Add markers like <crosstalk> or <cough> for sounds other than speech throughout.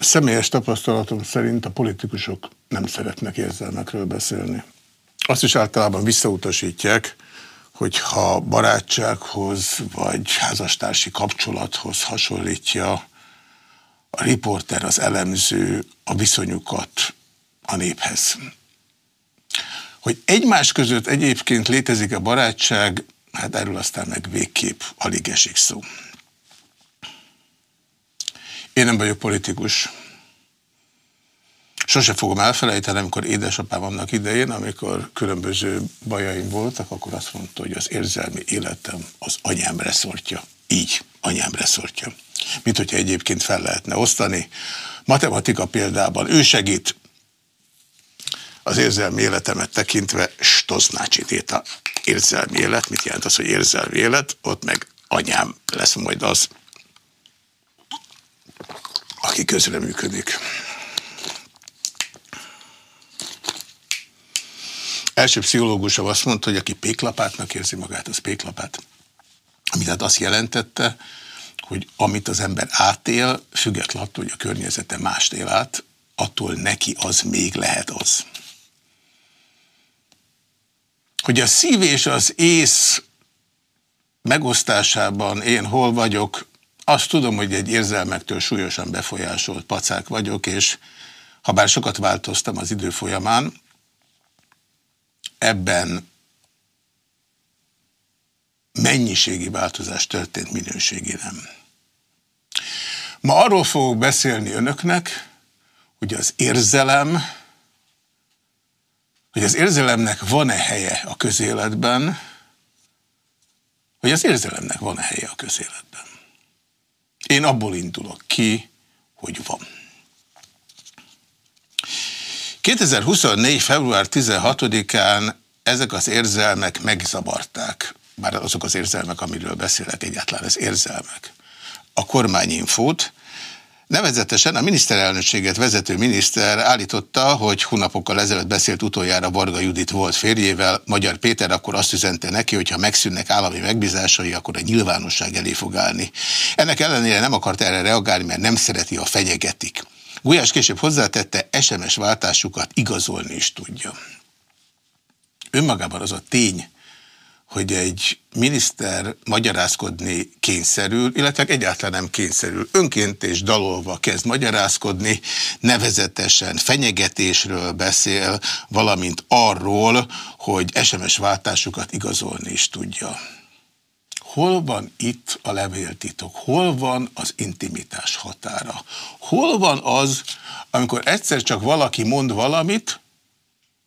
Személyes tapasztalatom szerint a politikusok nem szeretnek érzelmekről beszélni. Azt is általában visszautasítják, hogyha barátsághoz vagy házastársi kapcsolathoz hasonlítja a riporter, az elemző a viszonyukat a néphez. Hogy egymás között egyébként létezik a barátság, hát erről aztán meg végképp alig esik szó. Én nem vagyok politikus. Sose fogom elfelejteni, amikor édesapám annak idején, amikor különböző bajaim voltak, akkor azt mondta, hogy az érzelmi életem az anyám reszortja. Így, anyám reszortja. Mint hogyha egyébként fel lehetne osztani. Matematika példában ő segít, az érzelmi életemet tekintve Stoznácsi Déta érzelmi élet. Mit jelent az, hogy érzelmi élet? Ott meg anyám lesz majd az, aki közreműködik. Első pszichológusom azt mondta, hogy aki péklapátnak érzi magát, az péklapát. Ami tehát azt jelentette, hogy amit az ember átél, függetlenül attól, hogy a környezete mást él át, attól neki az még lehet az. Hogy a szív és az ész megosztásában én hol vagyok, azt tudom, hogy egy érzelmektől súlyosan befolyásolt pacák vagyok, és ha bár sokat változtam az idő folyamán, ebben mennyiségi változás történt, minőségi nem. Ma arról fogok beszélni önöknek, hogy az érzelem, hogy az érzelemnek van-e helye a közéletben, hogy az érzelemnek van-e helye a közéletben. Én abból indulok ki, hogy van. 2024. február 16-án ezek az érzelmek megzavarták, bár azok az érzelmek, amiről beszélek egyáltalán, ez érzelmek. A kormányinfót, Nevezetesen a miniszterelnökséget vezető miniszter állította, hogy hónapokkal ezelőtt beszélt utoljára Varga Judit volt férjével, Magyar Péter akkor azt üzente neki, hogy ha megszűnnek állami megbízásai, akkor a nyilvánosság elé fog állni. Ennek ellenére nem akart erre reagálni, mert nem szereti, ha fenyegetik. Gulyás később hozzátette, SMS váltásukat igazolni is tudja. Önmagában az a tény, hogy egy miniszter magyarázkodni kényszerül, illetve egyáltalán nem kényszerül. Önként és dalolva kezd magyarázkodni, nevezetesen fenyegetésről beszél, valamint arról, hogy SMS váltásukat igazolni is tudja. Hol van itt a levéltitok? Hol van az intimitás határa? Hol van az, amikor egyszer csak valaki mond valamit,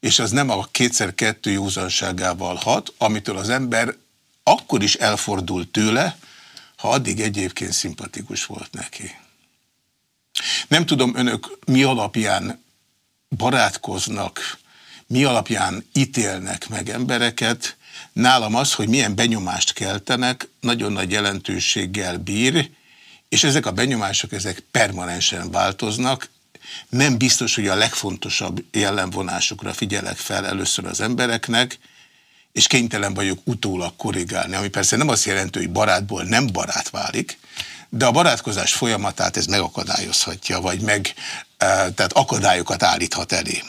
és az nem a kétszer-kettő józanságával hat, amitől az ember akkor is elfordult tőle, ha addig egyébként szimpatikus volt neki. Nem tudom, önök mi alapján barátkoznak, mi alapján ítélnek meg embereket. Nálam az, hogy milyen benyomást keltenek, nagyon nagy jelentőséggel bír, és ezek a benyomások ezek permanensen változnak, nem biztos, hogy a legfontosabb jellemvonásokra figyelek fel először az embereknek, és kénytelen vagyok utólag korrigálni, ami persze nem azt jelenti, hogy barátból nem barát válik, de a barátkozás folyamatát ez megakadályozhatja, vagy meg, eh, tehát akadályokat állíthat elé.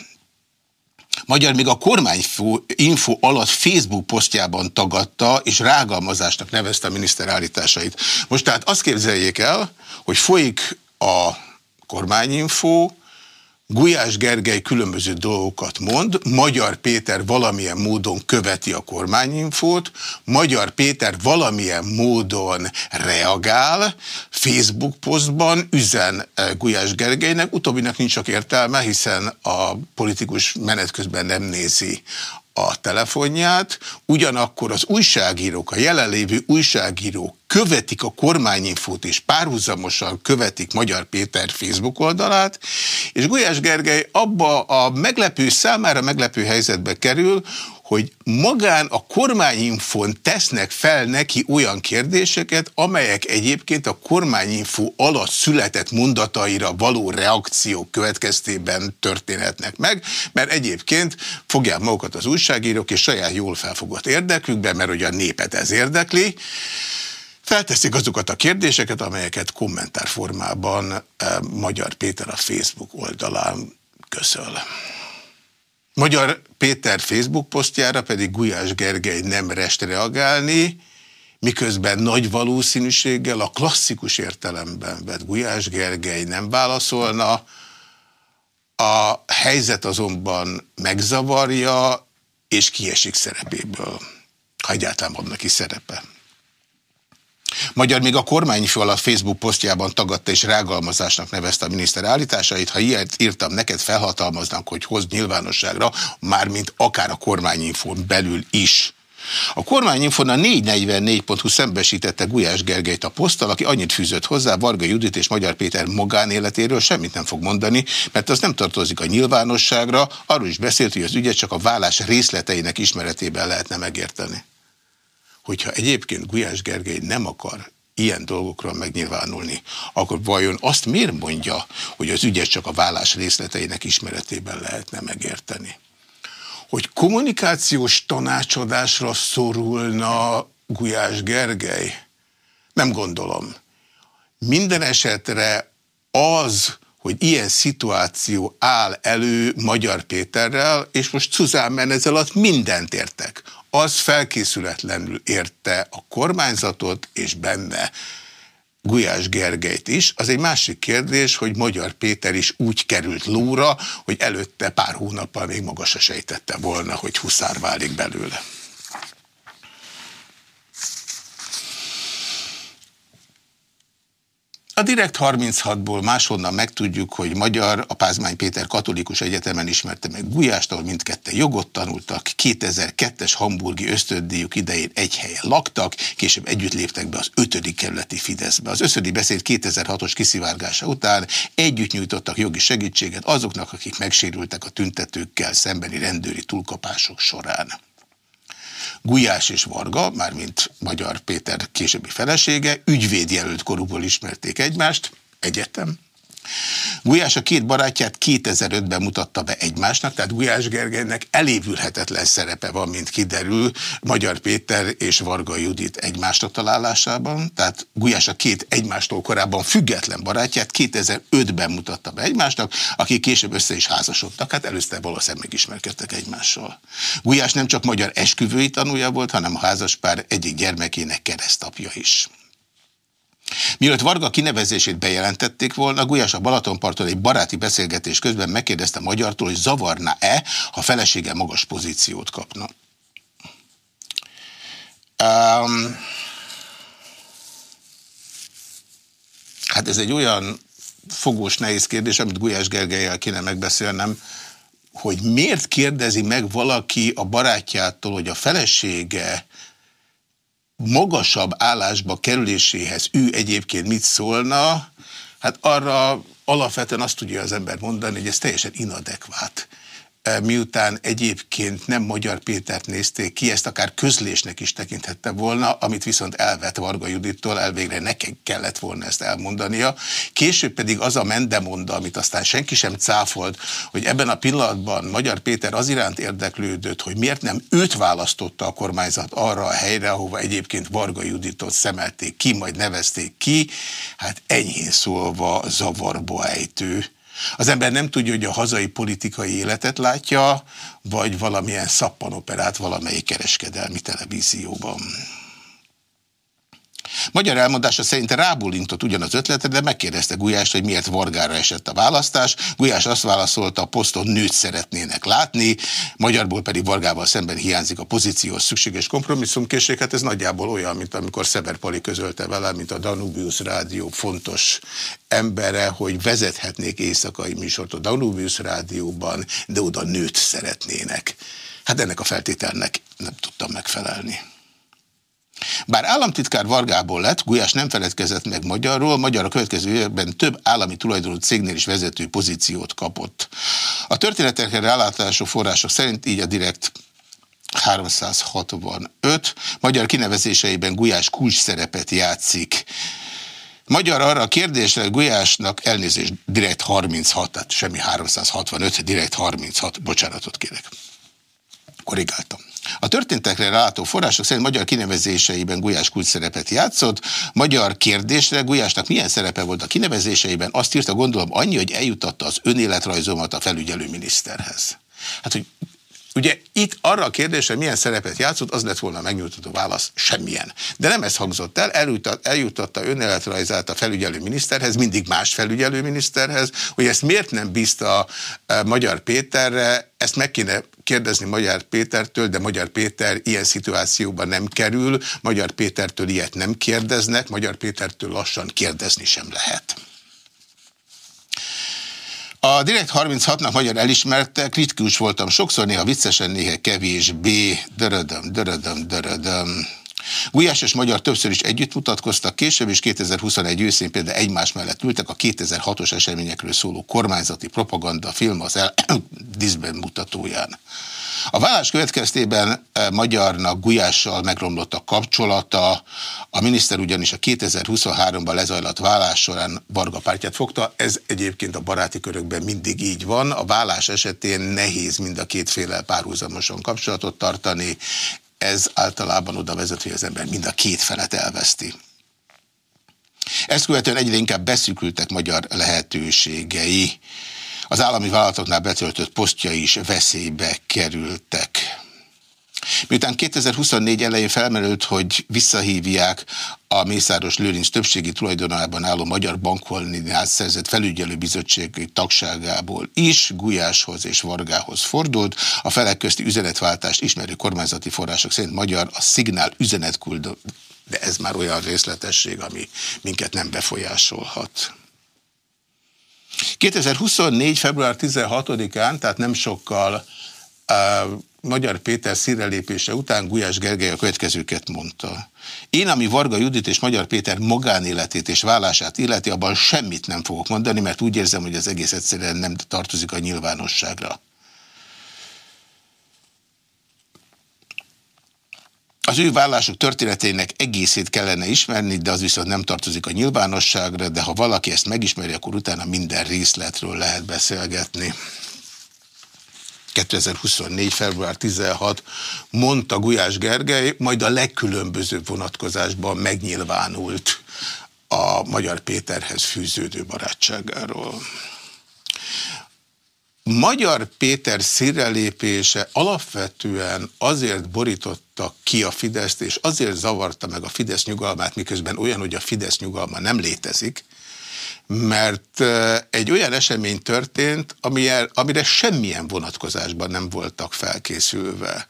Magyar még a kormányinfo alatt Facebook posztjában tagadta, és rágalmazásnak nevezte a miniszter állításait. Most tehát azt képzeljék el, hogy folyik a kormányinfo, Gulyás Gergely különböző dolgokat mond, Magyar Péter valamilyen módon követi a kormányinfót, Magyar Péter valamilyen módon reagál, Facebook posztban üzen eh, Gulyás Gergelynek, utóbbinak nincs sok értelme, hiszen a politikus menet közben nem nézi a telefonját, ugyanakkor az újságírók, a jelenlévő újságírók követik a kormányinfót és párhuzamosan követik Magyar Péter Facebook oldalát, és Gulyás Gergely abba a meglepő számára meglepő helyzetbe kerül, hogy magán a kormányinfon tesznek fel neki olyan kérdéseket, amelyek egyébként a kormányinfo alatt született mondataira való reakció következtében történhetnek meg, mert egyébként fogják magukat az újságírók és saját jól felfogott érdekükben, mert ugye a népet ez érdekli, Felteszik azokat a kérdéseket, amelyeket kommentárformában eh, Magyar Péter a Facebook oldalán köszöl. Magyar Péter Facebook posztjára pedig Gulyás Gergely nem rest reagálni, miközben nagy valószínűséggel a klasszikus értelemben vett Gulyás Gergely nem válaszolna, a helyzet azonban megzavarja, és kiesik szerepéből, ha egyáltalán van neki szerepe. Magyar még a kormányfő alatt Facebook posztjában tagadta és rágalmazásnak nevezte a miniszter állításait. Ha ilyet írtam neked, felhatalmaznak, hogy hozd nyilvánosságra, mármint akár a kormányinfón belül is. A kormányinfon a 444.hu szembesítette Gulyás Gergelyt a poszttal, aki annyit fűzött hozzá, Varga Judit és Magyar Péter magánéletéről semmit nem fog mondani, mert az nem tartozik a nyilvánosságra, arról is beszélt, hogy az ügyet csak a vállás részleteinek ismeretében lehetne megérteni hogyha egyébként Gulyás Gergely nem akar ilyen dolgokról megnyilvánulni, akkor vajon azt miért mondja, hogy az ügyet csak a vállás részleteinek ismeretében lehetne megérteni? Hogy kommunikációs tanácsadásra szorulna Gulyás Gergely? Nem gondolom. Minden esetre az, hogy ilyen szituáció áll elő Magyar Péterrel, és most Cuzán ez alatt mindent értek az felkészületlenül érte a kormányzatot, és benne Gulyás Gergelyt is. Az egy másik kérdés, hogy Magyar Péter is úgy került lóra, hogy előtte pár hónappal még maga se sejtette volna, hogy huszár válik belőle. A Direkt 36-ból máshonnan megtudjuk, hogy magyar, a Pázmány Péter katolikus egyetemen ismerte meg Gulyást, ahol mindkette jogot tanultak, 2002-es hamburgi ösztöndíjuk idején egy helyen laktak, később együtt léptek be az 5. kerületi Fideszbe. Az összödi beszéd 2006-os kiszivárgása után együtt nyújtottak jogi segítséget azoknak, akik megsérültek a tüntetőkkel szembeni rendőri túlkapások során. Gulyás és Varga, mármint Magyar Péter későbbi felesége, ügyvédjelölt korúból ismerték egymást, egyetem, Gulyás a két barátját 2005-ben mutatta be egymásnak, tehát Gulyás Gergelynek elévülhetetlen szerepe van, mint kiderül, Magyar Péter és Varga Judit egymásra találásában, tehát Gulyás a két egymástól korábban független barátját 2005-ben mutatta be egymásnak, akik később össze is házasodtak, hát először valószínűleg megismerkedtek egymással. Gulyás nem csak magyar esküvői tanúja volt, hanem a házaspár egyik gyermekének keresztapja is. Mielőtt Varga kinevezését bejelentették volna, Gulyás a Balatonparton egy baráti beszélgetés közben megkérdezte magyartól, hogy zavarna-e, ha felesége magas pozíciót kapna. Um, hát ez egy olyan fogós, nehéz kérdés, amit Gulyás Gergelyel kéne megbeszélnem, hogy miért kérdezi meg valaki a barátjától, hogy a felesége magasabb állásba kerüléséhez ő egyébként mit szólna, hát arra alapvetően azt tudja az ember mondani, hogy ez teljesen inadekvát miután egyébként nem Magyar Pétert nézték ki, ezt akár közlésnek is tekinthette volna, amit viszont elvett Varga Judittól, elvégre nekem kellett volna ezt elmondania. Később pedig az a mendemonda, amit aztán senki sem cáfolt, hogy ebben a pillanatban Magyar Péter az iránt érdeklődött, hogy miért nem őt választotta a kormányzat arra a helyre, ahova egyébként Varga Juditot szemelték ki, majd nevezték ki, hát enyhén szólva zavarba ejtő. Az ember nem tudja, hogy a hazai politikai életet látja, vagy valamilyen szappanoperát valamelyik kereskedelmi televízióban. Magyar elmondása szerint rábólintott ugyanaz ötletre, de megkérdezte Gulyást, hogy miért Vargára esett a választás. Gulyás azt válaszolta, a poszton nőt szeretnének látni, magyarból pedig Vargával szemben hiányzik a pozíció szükséges kompromisszumkészség. Hát ez nagyjából olyan, mint amikor Szeberpali közölte vele, mint a Danubius Rádió fontos embere, hogy vezethetnék éjszakai műsort a Danubius Rádióban, de oda nőt szeretnének. Hát ennek a feltételnek nem tudtam megfelelni. Bár államtitkár Vargából lett, Gulyás nem feledkezett meg magyarról, magyar a következő években több állami tulajdonú cégnél is vezető pozíciót kapott. A történetekre rálátású források szerint így a direkt 365, magyar kinevezéseiben Gulyás kulcs szerepet játszik. Magyar arra a kérdésre Gulyásnak elnézést direkt 36, tehát semmi 365, direkt 36, bocsánatot kérek. Korrigáltam. A történtekre rálátó források szerint magyar kinevezéseiben Gulyás kult szerepet játszott. Magyar kérdésre Gulyásnak milyen szerepe volt a kinevezéseiben? Azt írta, gondolom annyi, hogy eljutatta az önéletrajzomat a felügyelő miniszterhez. Hát, hogy Ugye itt arra a kérdésre milyen szerepet játszott, az lett volna a megnyugtató válasz, semmilyen. De nem ez hangzott el, eljutott, eljutatta önéletrajzát a felügyelő miniszterhez, mindig más felügyelő miniszterhez, hogy ezt miért nem bízta e, Magyar Péterre, ezt meg kéne kérdezni Magyar Pétertől, de Magyar Péter ilyen szituációban nem kerül, Magyar Pétertől ilyet nem kérdeznek, Magyar Pétertől lassan kérdezni sem lehet. A Direkt 36-nak magyar elismerte, kritikus voltam sokszor, néha viccesen, néha kevésbé, dörödöm, dörödöm, dörödöm. Gulyás és Magyar többször is együtt mutatkoztak, később is 2021 őszén például egymás mellett ültek a 2006-os eseményekről szóló kormányzati propaganda film az el <coughs> diszben mutatóján. A vállás következtében e, Magyarnak Gulyással megromlott a kapcsolata, a miniszter ugyanis a 2023-ban lezajlott vállás során Varga pártját fogta, ez egyébként a baráti körökben mindig így van, a vállás esetén nehéz mind a kétféle párhuzamosan kapcsolatot tartani, ez általában oda vezet, hogy az ember mind a két felet elveszti. Ezt követően egyre inkább beszűkültek magyar lehetőségei. Az állami vállalatoknál betöltött posztja is veszélybe kerültek. Miután 2024 elején felmerült, hogy visszahívják a Mészáros Lőrinc többségi tulajdonában álló Magyar Bankholninál szerzett felügyelőbizottsági tagságából is Gulyáshoz és Vargához fordult. A felek közti üzenetváltást ismerő kormányzati források szerint Magyar a szignál üzenetküldő, de ez már olyan részletesség, ami minket nem befolyásolhat. 2024. február 16-án, tehát nem sokkal uh, Magyar Péter szírrelépése után Gulyás Gergely a következőket mondta. Én, ami Varga Judit és Magyar Péter magánéletét és vállását illeti, abban semmit nem fogok mondani, mert úgy érzem, hogy az egész egyszerűen nem tartozik a nyilvánosságra. Az ő vállások történetének egészét kellene ismerni, de az viszont nem tartozik a nyilvánosságra, de ha valaki ezt megismeri, akkor utána minden részletről lehet beszélgetni. 2024. február 16 mondta Gulyás Gergely, majd a legkülönbözőbb vonatkozásban megnyilvánult a Magyar Péterhez fűződő barátságáról. Magyar Péter szírrelépése alapvetően azért borította ki a Fideszt, és azért zavarta meg a Fidesz nyugalmát, miközben olyan, hogy a Fidesz nyugalma nem létezik, mert egy olyan esemény történt, amire, amire semmilyen vonatkozásban nem voltak felkészülve.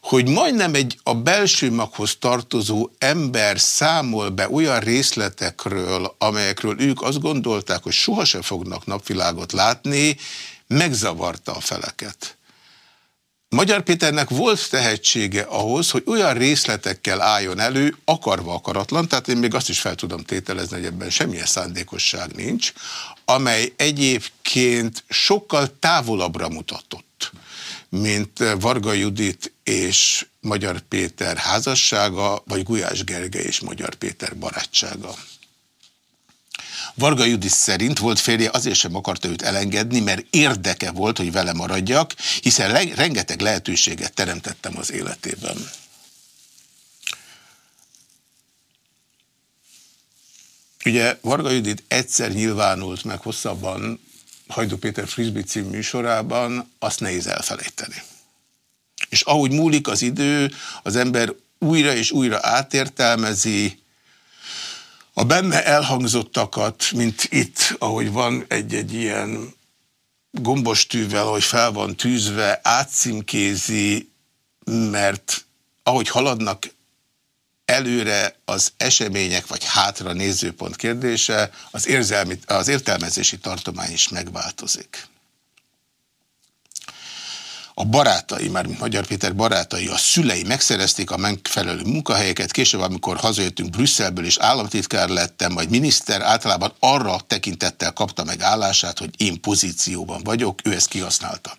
Hogy majdnem egy a belső maghoz tartozó ember számol be olyan részletekről, amelyekről ők azt gondolták, hogy sohasem fognak napvilágot látni, megzavarta a feleket. Magyar Péternek volt tehetsége ahhoz, hogy olyan részletekkel álljon elő, akarva akaratlan, tehát én még azt is fel tudom tételezni, hogy ebben semmilyen szándékosság nincs, amely egyébként sokkal távolabbra mutatott, mint Varga Judit és Magyar Péter házassága, vagy Gulyás Gergely és Magyar Péter barátsága. Varga Judis szerint volt férje azért sem akarta őt elengedni, mert érdeke volt, hogy vele maradjak, hiszen le rengeteg lehetőséget teremtettem az életében. Ugye Varga Judit egyszer nyilvánult meg hosszabban Hajdú Péter Frisby cím műsorában, azt nehéz elfelejteni. És ahogy múlik az idő, az ember újra és újra átértelmezi, a benne elhangzottakat, mint itt, ahogy van egy-egy ilyen gombostűvel, ahogy fel van tűzve, átcímkézi, mert ahogy haladnak előre az események, vagy hátra nézőpont kérdése, az, érzelmi, az értelmezési tartomány is megváltozik a barátai, már Magyar Péter barátai, a szülei megszerezték a megfelelő munkahelyeket, később, amikor hazajöttünk Brüsszelből és államtitkár lettem, majd miniszter, általában arra tekintettel kapta meg állását, hogy én pozícióban vagyok, ő ezt kihasználta.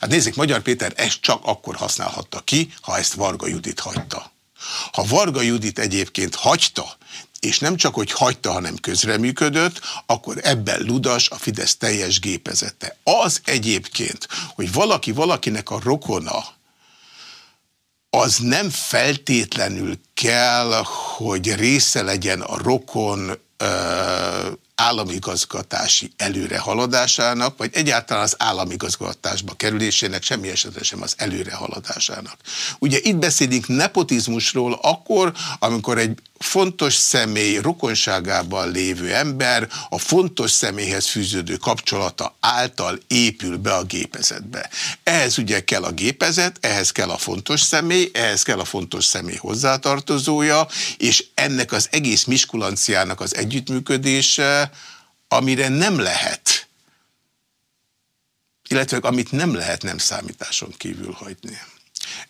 Hát nézzék, Magyar Péter ezt csak akkor használhatta ki, ha ezt Varga Judit hagyta. Ha Varga Judit egyébként hagyta, és nem csak, hogy hagyta, hanem közreműködött, akkor ebben ludas a Fidesz teljes gépezete. Az egyébként, hogy valaki valakinek a rokona, az nem feltétlenül kell, hogy része legyen a rokon államigazgatási előrehaladásának, vagy egyáltalán az államigazgatásba kerülésének, semmi esetre sem az előrehaladásának. Ugye itt beszélünk nepotizmusról akkor, amikor egy fontos személy rokonságában lévő ember a fontos személyhez fűződő kapcsolata által épül be a gépezetbe. Ehhez ugye kell a gépezet, ehhez kell a fontos személy, ehhez kell a fontos személy hozzátartozója, és ennek az egész miskulanciának az együttműködése, amire nem lehet, illetve amit nem lehet nem számításon kívül hagyni.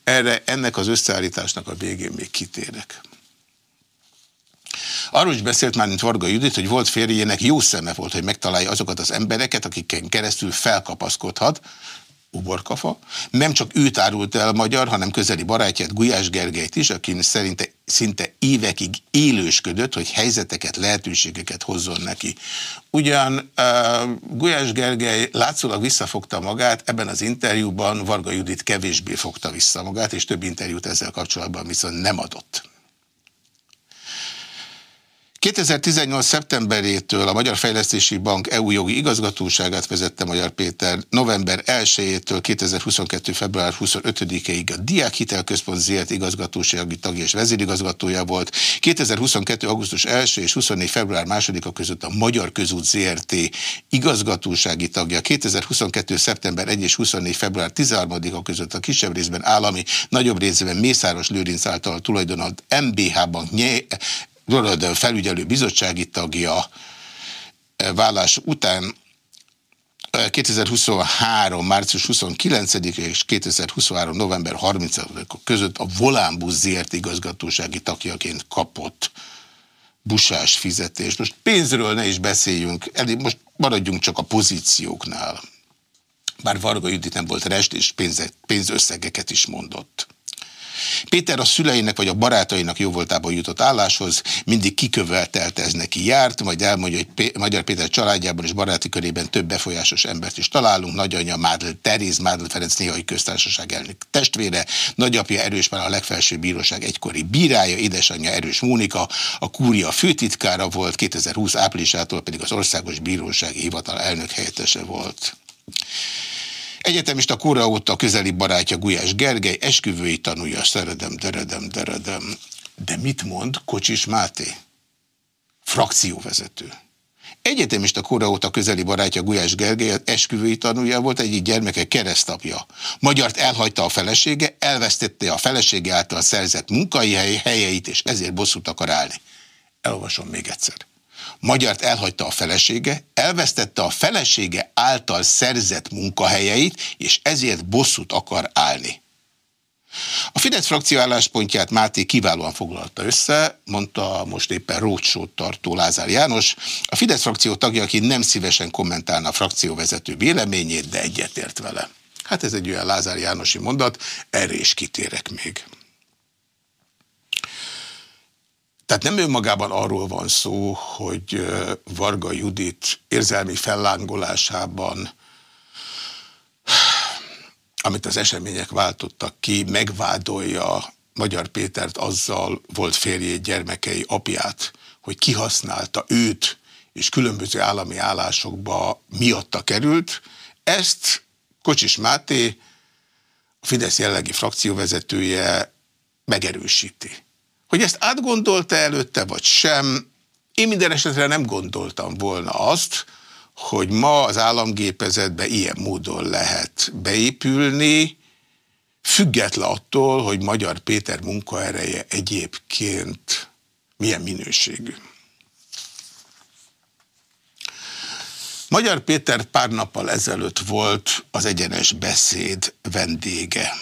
Erre ennek az összeállításnak a végén még kitérek. Arról is beszélt már, mint Varga Judit, hogy volt férjének jó szeme volt, hogy megtalálja azokat az embereket, akiken keresztül felkapaszkodhat, uborkafa. Nem csak őt árult el magyar, hanem közeli barátját, Gulyás Gergelyt is, akin szerinte szinte évekig élősködött, hogy helyzeteket, lehetőségeket hozzon neki. Ugyan uh, Gulyás Gergely látszólag visszafogta magát, ebben az interjúban Varga Judit kevésbé fogta vissza magát, és több interjút ezzel kapcsolatban viszont nem adott. 2018. szeptemberétől a Magyar Fejlesztési Bank EU jogi igazgatóságát vezette Magyar Péter, november 1-től 2022. február 25-ig a Diák Hitelközpont ZRT igazgatósági tagja és vezérigazgatója volt, 2022. augusztus 1 és 24. február 2-a között a Magyar Közút ZRT igazgatósági tagja, 2022. szeptember 1 és 24. február 13-a között a kisebb részben állami, nagyobb részben Mészáros Lőrinc által tulajdonolt MBH Bank Dorada felügyelő bizottsági tagja eh, vállás után 2023. Eh, március 29 és 2023. november 30 között a Volánbusz ZRT igazgatósági tagjaként kapott busás fizetést. Most pénzről ne is beszéljünk, most maradjunk csak a pozícióknál. Bár Varga Judit nem volt rest, és pénzösszegeket is mondott. Péter a szüleinek vagy a barátainak jóvoltában jutott álláshoz, mindig kikövetelt ez neki járt, majd elmondja, hogy P Magyar Péter családjában és baráti körében több befolyásos embert is találunk. Nagyanyja Mádl Teréz, Mádl Ferenc néhai köztársaság elnök testvére, nagyapja Erős már a legfelsőbb bíróság egykori bírája, édesanyja Erős Mónika, a kúria főtitkára volt, 2020 áprilisától pedig az Országos Bírósági Hivatal elnök helyettese volt. Egyetemista kóra óta közeli barátja Gulyás Gergely, esküvői tanulja, szeretem, deredem, deredem. De mit mond Kocsis Máté? Frakcióvezető. Egyetemista kóra óta közeli barátja Gulyás Gergely, esküvői tanulja volt, egyik gyermeke keresztapja. Magyart elhagyta a felesége, elvesztette a felesége által szerzett munkai helyeit, és ezért bosszút akar állni. Elolvasom még egyszer. Magyart elhagyta a felesége, elvesztette a felesége által szerzett munkahelyeit, és ezért bosszút akar állni. A Fidesz frakció álláspontját Máté kiválóan foglalta össze, mondta most éppen rócsót tartó Lázár János. A Fidesz frakció tagja, aki nem szívesen kommentálna a frakcióvezető véleményét, de egyetért vele. Hát ez egy olyan Lázár Jánosi mondat, erre is kitérek még. Tehát nem önmagában arról van szó, hogy Varga Judit érzelmi fellángolásában, amit az események váltottak ki, megvádolja Magyar Pétert azzal volt férjét, gyermekei apját, hogy kihasználta őt, és különböző állami állásokba miatta került. Ezt Kocsis Máté, a Fidesz jellegi frakcióvezetője megerősíti. Hogy ezt átgondolta előtte, vagy sem, én minden esetre nem gondoltam volna azt, hogy ma az államgépezetbe ilyen módon lehet beépülni, független attól, hogy Magyar Péter munkaereje egyébként milyen minőségű. Magyar Péter pár nappal ezelőtt volt az egyenes beszéd vendége.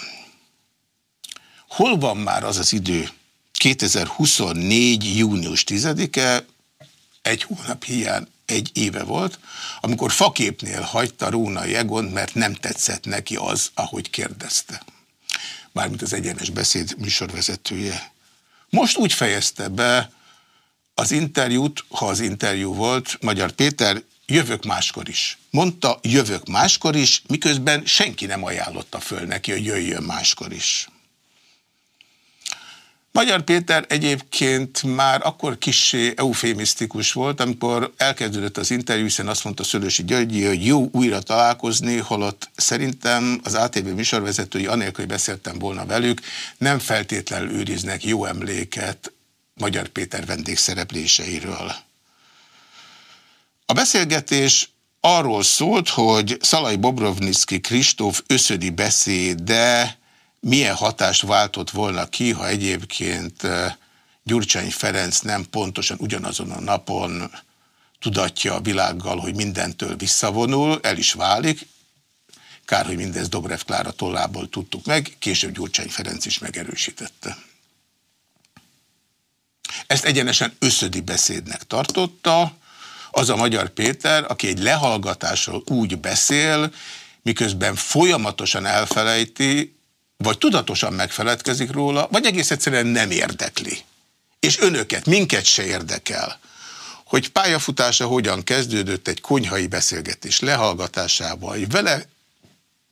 Hol van már az az idő, 2024. június 10-e, egy hónap hiány egy éve volt, amikor faképnél hagyta Róna Jegont, mert nem tetszett neki az, ahogy kérdezte. Mármint az egyenes beszéd műsorvezetője. Most úgy fejezte be az interjút, ha az interjú volt, Magyar Péter, jövök máskor is. Mondta, jövök máskor is, miközben senki nem ajánlotta föl neki, hogy jöjjön máskor is. Magyar Péter egyébként már akkor kissé eufémisztikus volt, amikor elkezdődött az interjú, hiszen azt mondta Szörösi Györgyi, hogy jó újra találkozni, holott szerintem az ATV műsorvezetői, anélkül, hogy beszéltem volna velük, nem feltétlenül őriznek jó emléket Magyar Péter vendégszerepléseiről. A beszélgetés arról szólt, hogy Szalai Bobrovnicki Kristóf összödi beszéde milyen hatást váltott volna ki, ha egyébként Gyurcsány Ferenc nem pontosan ugyanazon a napon tudatja a világgal, hogy mindentől visszavonul, el is válik. Kár, hogy mindez Dobrev Klára tollából tudtuk meg, később Gyurcsány Ferenc is megerősítette. Ezt egyenesen összödi beszédnek tartotta, az a Magyar Péter, aki egy lehallgatásról úgy beszél, miközben folyamatosan elfelejti, vagy tudatosan megfeledkezik róla, vagy egész egyszerűen nem érdekli. És önöket, minket se érdekel, hogy pályafutása hogyan kezdődött egy konyhai beszélgetés lehallgatásával, hogy vele,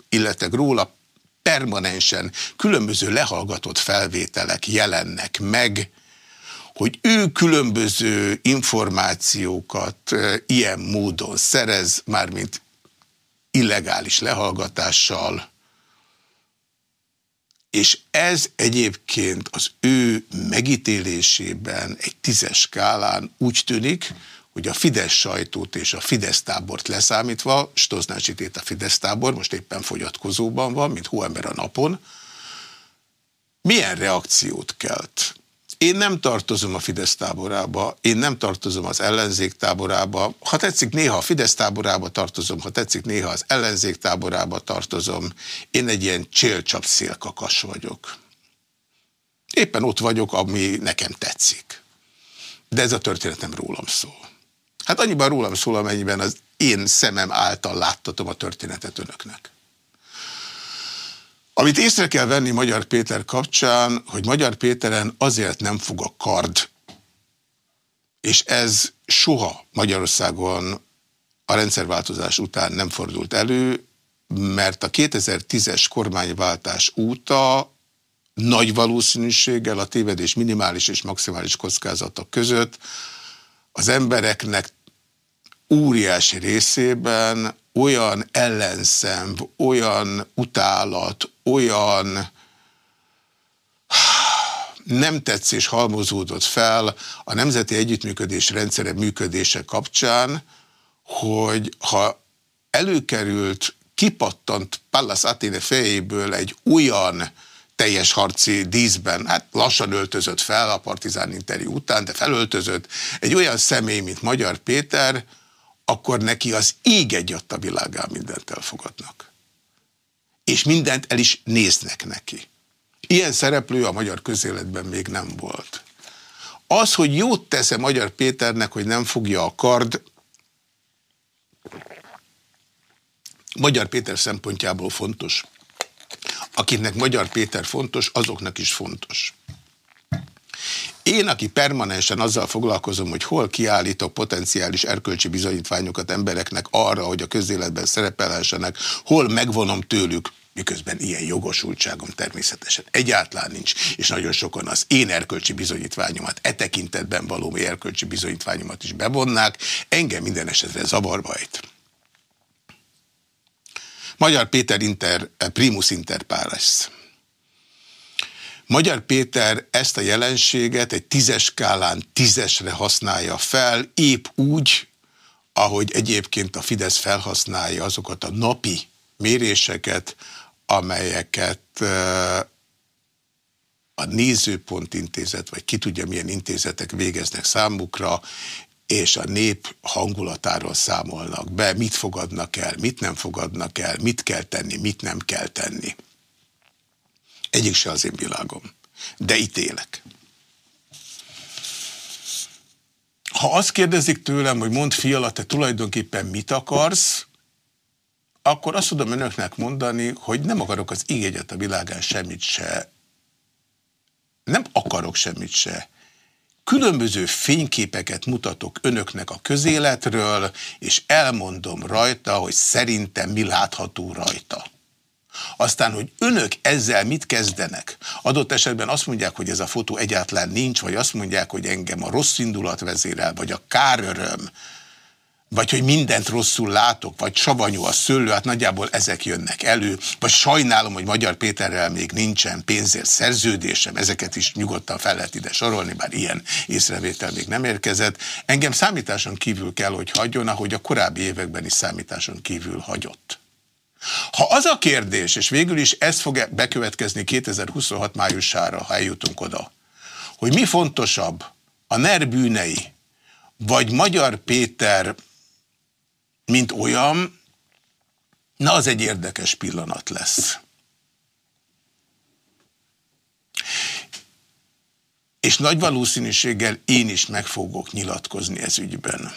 illetve róla permanensen különböző lehallgatott felvételek jelennek meg, hogy ő különböző információkat ilyen módon szerez, mármint illegális lehallgatással, és ez egyébként az ő megítélésében egy tízes skálán úgy tűnik, hogy a Fidesz sajtót és a Fidesz tábort leszámítva, Stoznácsi a Fidesz tábor most éppen fogyatkozóban van, mint hóember a napon, milyen reakciót kelt? Én nem tartozom a Fidesz táborába, én nem tartozom az ellenzék táborába. Ha tetszik, néha a Fidesz táborába tartozom, ha tetszik, néha az ellenzék táborába tartozom. Én egy ilyen csélcsap szélkakas vagyok. Éppen ott vagyok, ami nekem tetszik. De ez a történet nem rólam szól. Hát annyiban rólam szól, amennyiben az én szemem által láttatom a történetet önöknek. Amit észre kell venni Magyar Péter kapcsán, hogy Magyar Péteren azért nem fog a kard, és ez soha Magyarországon a rendszerváltozás után nem fordult elő, mert a 2010-es kormányváltás óta nagy valószínűséggel a tévedés minimális és maximális kockázatok között az embereknek óriási részében olyan ellenszemv, olyan utálat, olyan nem tetszés halmozódott fel a Nemzeti Együttműködés rendszere működése kapcsán, hogy ha előkerült, kipattant Pallas Athéne fejéből egy olyan teljes harci díszben, hát lassan öltözött fel a partizán interjú után, de felöltözött, egy olyan személy, mint Magyar Péter, akkor neki az ég egy a világán mindent elfogadnak. És mindent el is néznek neki. Ilyen szereplő a magyar közéletben még nem volt. Az, hogy jót tesz-e Magyar Péternek, hogy nem fogja a kard, Magyar Péter szempontjából fontos. Akiknek Magyar Péter fontos, azoknak is fontos. Én, aki permanensen azzal foglalkozom, hogy hol kiállítok potenciális erkölcsi bizonyítványokat embereknek arra, hogy a közéletben szerepelhessenek, hol megvonom tőlük, miközben ilyen jogosultságom természetesen egyáltalán nincs, és nagyon sokan az én erkölcsi bizonyítványomat, e tekintetben való erkölcsi bizonyítványomat is bevonnák, engem minden esetre zavarba ejt. Magyar Péter inter, primus inter pares. Magyar Péter ezt a jelenséget egy tízes skálán tízesre használja fel, épp úgy, ahogy egyébként a Fidesz felhasználja azokat a napi méréseket, amelyeket a Nézőpont intézet, vagy ki tudja milyen intézetek végeznek számukra, és a nép hangulatáról számolnak be, mit fogadnak el, mit nem fogadnak el, mit kell tenni, mit nem kell tenni. Egyik se az én világom. De itt élek. Ha azt kérdezik tőlem, hogy mondd fiala, te tulajdonképpen mit akarsz, akkor azt tudom önöknek mondani, hogy nem akarok az ígégyet a világán semmit se. Nem akarok semmit se. Különböző fényképeket mutatok önöknek a közéletről, és elmondom rajta, hogy szerintem mi látható rajta. Aztán, hogy önök ezzel mit kezdenek? Adott esetben azt mondják, hogy ez a fotó egyáltalán nincs, vagy azt mondják, hogy engem a rossz indulat vezérel, vagy a káröröm, vagy hogy mindent rosszul látok, vagy savanyú a szőlő, hát nagyjából ezek jönnek elő, vagy sajnálom, hogy Magyar Péterrel még nincsen pénzért szerződésem, ezeket is nyugodtan fel lehet ide sorolni, bár ilyen észrevétel még nem érkezett. Engem számításon kívül kell, hogy hagyjon, ahogy a korábbi években is számításon kívül hagyott. Ha az a kérdés, és végül is ez fog -e bekövetkezni 2026 májusára, ha eljutunk oda, hogy mi fontosabb, a NER bűnei, vagy Magyar Péter, mint olyan, na az egy érdekes pillanat lesz. És nagy valószínűséggel én is meg fogok nyilatkozni ez ügyben.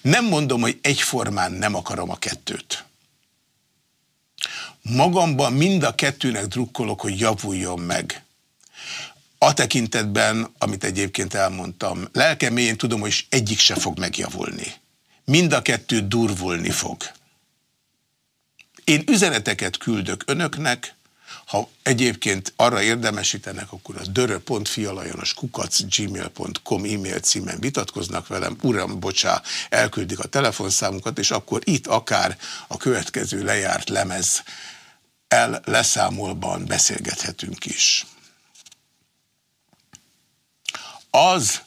Nem mondom, hogy egyformán nem akarom a kettőt. Magamban mind a kettőnek drukkolok, hogy javuljon meg. A tekintetben, amit egyébként elmondtam, lelkem én tudom, hogy egyik se fog megjavulni. Mind a kettő durvulni fog. Én üzeneteket küldök önöknek, ha egyébként arra érdemesítenek, akkor a dörö.fialajanos kukac gmail.com e-mail címen vitatkoznak velem, uram, bocsá, elküldik a telefonszámunkat, és akkor itt akár a következő lejárt lemez el leszámolban beszélgethetünk is. Az,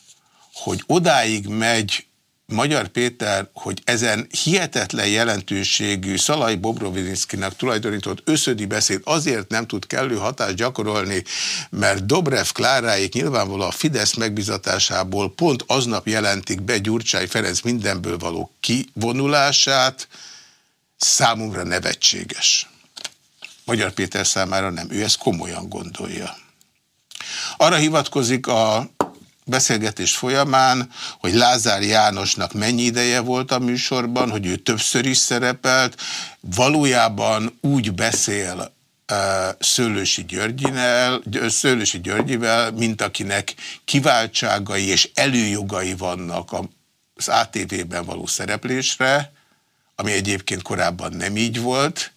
hogy odáig megy Magyar Péter, hogy ezen hihetetlen jelentőségű Szalai Bobrovinszkinak tulajdonított összödi beszéd azért nem tud kellő hatást gyakorolni, mert Dobrev Kláráik nyilvánvalóan a Fidesz megbizatásából pont aznap jelentik be Gyurcsány Ferenc mindenből való kivonulását, számomra nevetséges. Magyar Péter számára nem, ő ezt komolyan gondolja. Arra hivatkozik a beszélgetés folyamán, hogy Lázár Jánosnak mennyi ideje volt a műsorban, hogy ő többször is szerepelt, valójában úgy beszél uh, Szőlősi, Györgyinel, Szőlősi Györgyivel, mint akinek kiváltságai és előjogai vannak az ATV-ben való szereplésre, ami egyébként korábban nem így volt,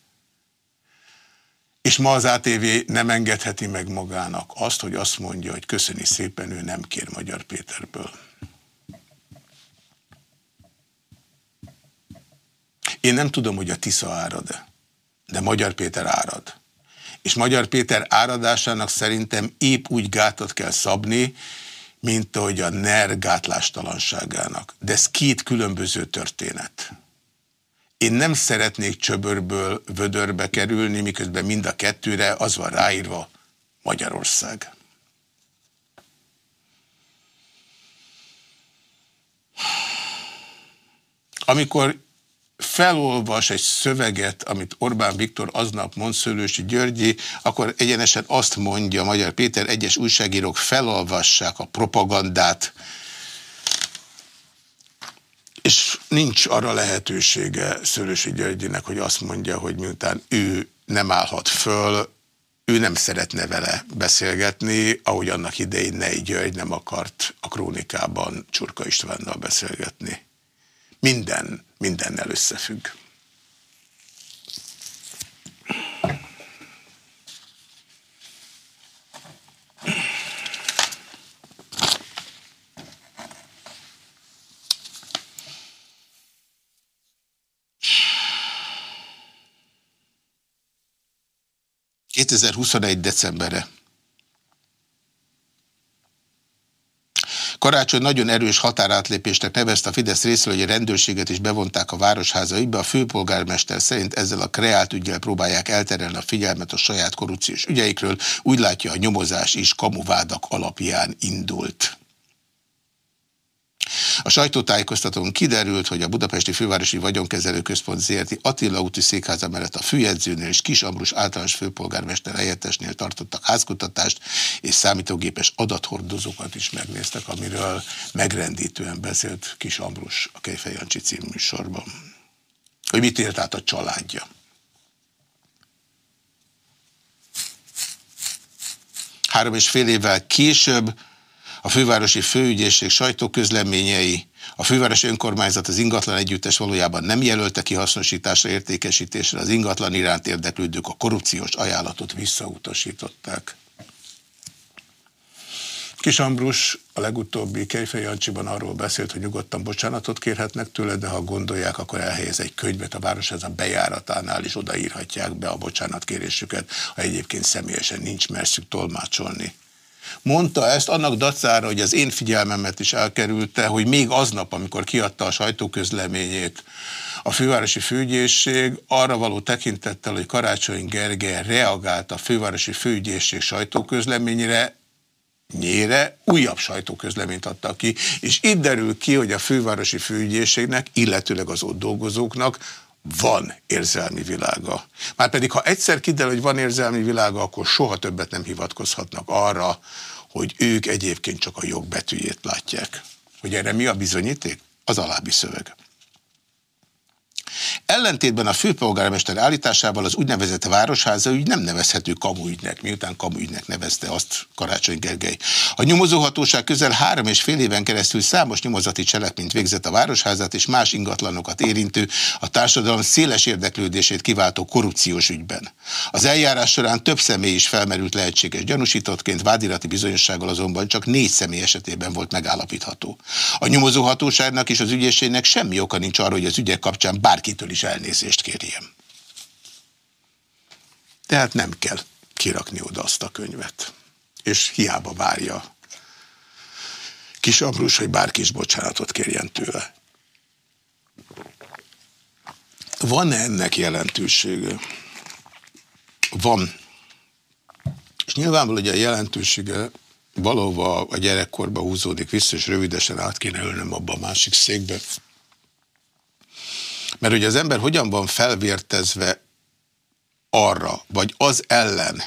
és ma az ATV nem engedheti meg magának azt, hogy azt mondja, hogy köszöni szépen, ő nem kér Magyar Péterből. Én nem tudom, hogy a Tisza árad-e, de Magyar Péter árad. És Magyar Péter áradásának szerintem épp úgy gátat kell szabni, mint ahogy a NER gátlástalanságának. De ez két különböző történet. Én nem szeretnék csöbörből vödörbe kerülni, miközben mind a kettőre az van ráírva Magyarország. Amikor felolvas egy szöveget, amit Orbán Viktor aznap mond Szőlősi Györgyi, akkor egyenesen azt mondja Magyar Péter, egyes újságírók felolvassák a propagandát, és nincs arra lehetősége Szőlősi Györgyinek, hogy azt mondja, hogy miután ő nem állhat föl, ő nem szeretne vele beszélgetni, ahogy annak idején Nei György nem akart a krónikában Csurka Istvánnal beszélgetni. Minden, mindennel összefügg. 2021. decemberre. Karácsony nagyon erős határátlépésnek nevezte a Fidesz részről, hogy a rendőrséget is bevonták a városházaikba. A főpolgármester szerint ezzel a kreált ügyel próbálják elterelni a figyelmet a saját korrupciós ügyeikről. Úgy látja, a nyomozás is kamuvádak alapján indult. A sajtótájékoztatón kiderült, hogy a Budapesti Fővárosi Vagyonkezelő Központ ZRT Attila úti székháza mellett a főjegyzőnél és Kis Ambrus általános főpolgármester helyettesnél tartottak házkutatást, és számítógépes adathordozókat is megnéztek, amiről megrendítően beszélt Kis Ambrus a Kejfej Jancsi című műsorban. Hogy mit élt át a családja. Három és fél évvel később a fővárosi főügyészség sajtóközleményei A fővárosi önkormányzat az ingatlan együttes valójában nem jelölte ki hasznosításra, értékesítésre, az ingatlan iránt érdeklődők a korrupciós ajánlatot visszautasították. Kis Ambrus a legutóbbi Kejfej Jancsiban arról beszélt, hogy nyugodtan bocsánatot kérhetnek tőle, de ha gondolják, akkor elhelyez egy könyvet a a bejáratánál, és odaírhatják be a bocsánatkérésüket, ha egyébként személyesen nincs merszük tolmácsolni. Mondta ezt annak dacára, hogy az én figyelmemet is elkerülte, hogy még aznap, amikor kiadta a sajtóközleményét a fővárosi főügyészség, arra való tekintettel, hogy Karácsony Gergely reagált a fővárosi főügyészség sajtóközleményére, nyére újabb sajtóközleményt adtak ki, és itt derül ki, hogy a fővárosi főügyészségnek, illetőleg az ott dolgozóknak van érzelmi világa. Márpedig, ha egyszer kiderül, hogy van érzelmi világa, akkor soha többet nem hivatkozhatnak arra, hogy ők egyébként csak a jogbetűjét látják. Hogy erre mi a bizonyíték? Az alábbi szöveg. Ellentétben a főpolgármester állításával az úgynevezett városháza ügy nem nevezhető kamuügynek, miután kamuügynek nevezte azt Karácsony Gergely. A nyomozóhatóság közel három és fél éven keresztül számos nyomozati cselekményt végzett a városházát és más ingatlanokat érintő, a társadalom széles érdeklődését kiváltó korrupciós ügyben. Az eljárás során több személy is felmerült lehetséges gyanúsítottként, vádirati bizonyossággal azonban csak négy személy esetében volt megállapítható. A nyomozóhatóságnak és az ügyészségnek semmi oka nincs arra, hogy az ügyek kapcsán bárki bárkitől is elnézést kérjem. Tehát nem kell kirakni oda azt a könyvet. És hiába várja kis Ambrus, hogy bárki is bocsánatot kérjen tőle. van -e ennek jelentősége? Van. És nyilvánvaló, hogy a jelentősége valóban a gyerekkorba húzódik vissza, és rövidesen át kéne ülnöm abba a másik székbe. Mert hogy az ember hogyan van felvértezve arra, vagy az ellen,